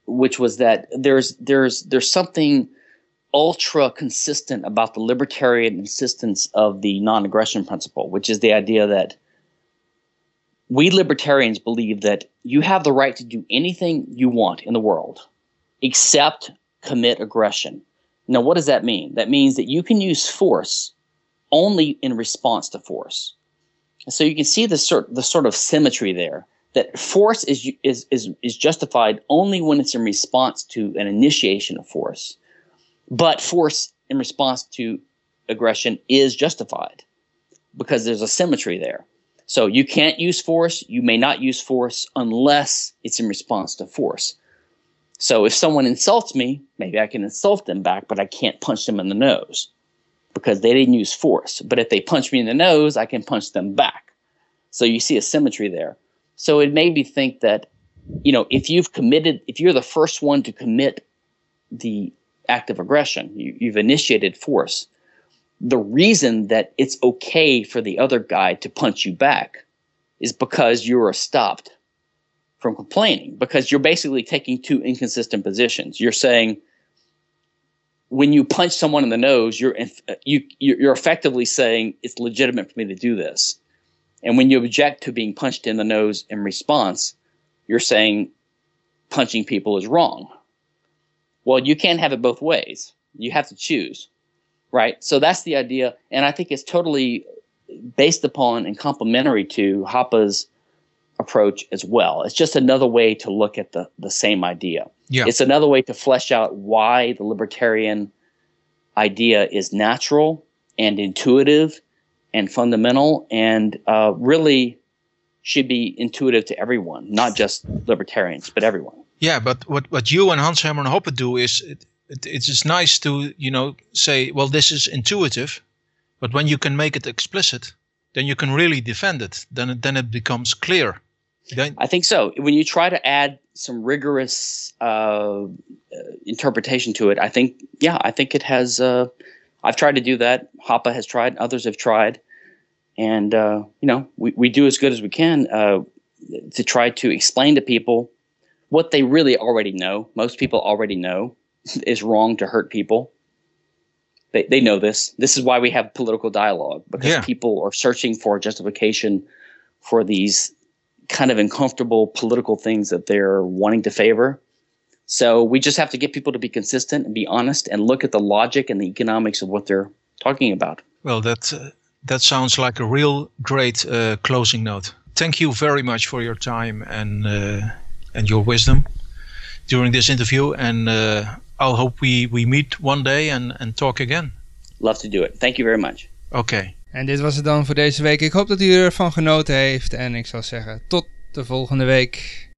which was that there's there's there's something ultra consistent about the libertarian insistence of the non-aggression principle, which is the idea that we libertarians believe that you have the right to do anything you want in the world except commit aggression. Now, what does that mean? That means that you can use force only in response to force. So you can see the sort the sort of symmetry there. That force is is is is justified only when it's in response to an initiation of force. But force in response to aggression is justified because there's a symmetry there. So you can't use force, you may not use force unless it's in response to force. So if someone insults me, maybe I can insult them back, but I can't punch them in the nose because they didn't use force. But if they punch me in the nose, I can punch them back. So you see a symmetry there. So it made me think that, you know, if you've committed, if you're the first one to commit the act of aggression. You, you've initiated force. The reason that it's okay for the other guy to punch you back is because you are stopped from complaining because you're basically taking two inconsistent positions. You're saying when you punch someone in the nose, you're uh, you you're effectively saying it's legitimate for me to do this. And when you object to being punched in the nose in response, you're saying punching people is wrong. Well, you can't have it both ways. You have to choose, right? So that's the idea, and I think it's totally based upon and complementary to Hoppe's approach as well. It's just another way to look at the the same idea.
Yeah.
It's another way to flesh out why the libertarian idea is natural and intuitive and fundamental and uh, really should be intuitive to everyone, not just libertarians, but everyone.
Yeah, but what, what you and Hans Hermann Hoppe do is it, it, it is nice to you know say, well, this is intuitive, but when you can make it explicit, then you can really defend it. Then it, then it becomes clear.
Then, I think so. When you try to add some rigorous uh, interpretation to it, I think yeah, I think it has. Uh, I've tried to do that. Hoppe has tried. Others have tried, and uh, you know we, we do as good as we can uh, to try to explain to people what they really already know, most people already know, is wrong to hurt people. They, they know this. This is why we have political dialogue because
Yeah.
people are searching for justification for these kind of uncomfortable political things that they're wanting to favor. So we just have to get people to be consistent and be honest and look at the logic and the economics of what they're talking about.
Well, that uh, that sounds like a real great uh, closing note. Thank you very much for your time and uh, and your wisdom during this interview. And uh, I'll hope we, we meet one day and, and talk again.
Love to do it. Thank you very much.
Okay.
En dit was het dan voor deze week. Ik hoop dat u ervan genoten heeft. En ik zal zeggen, tot de volgende week.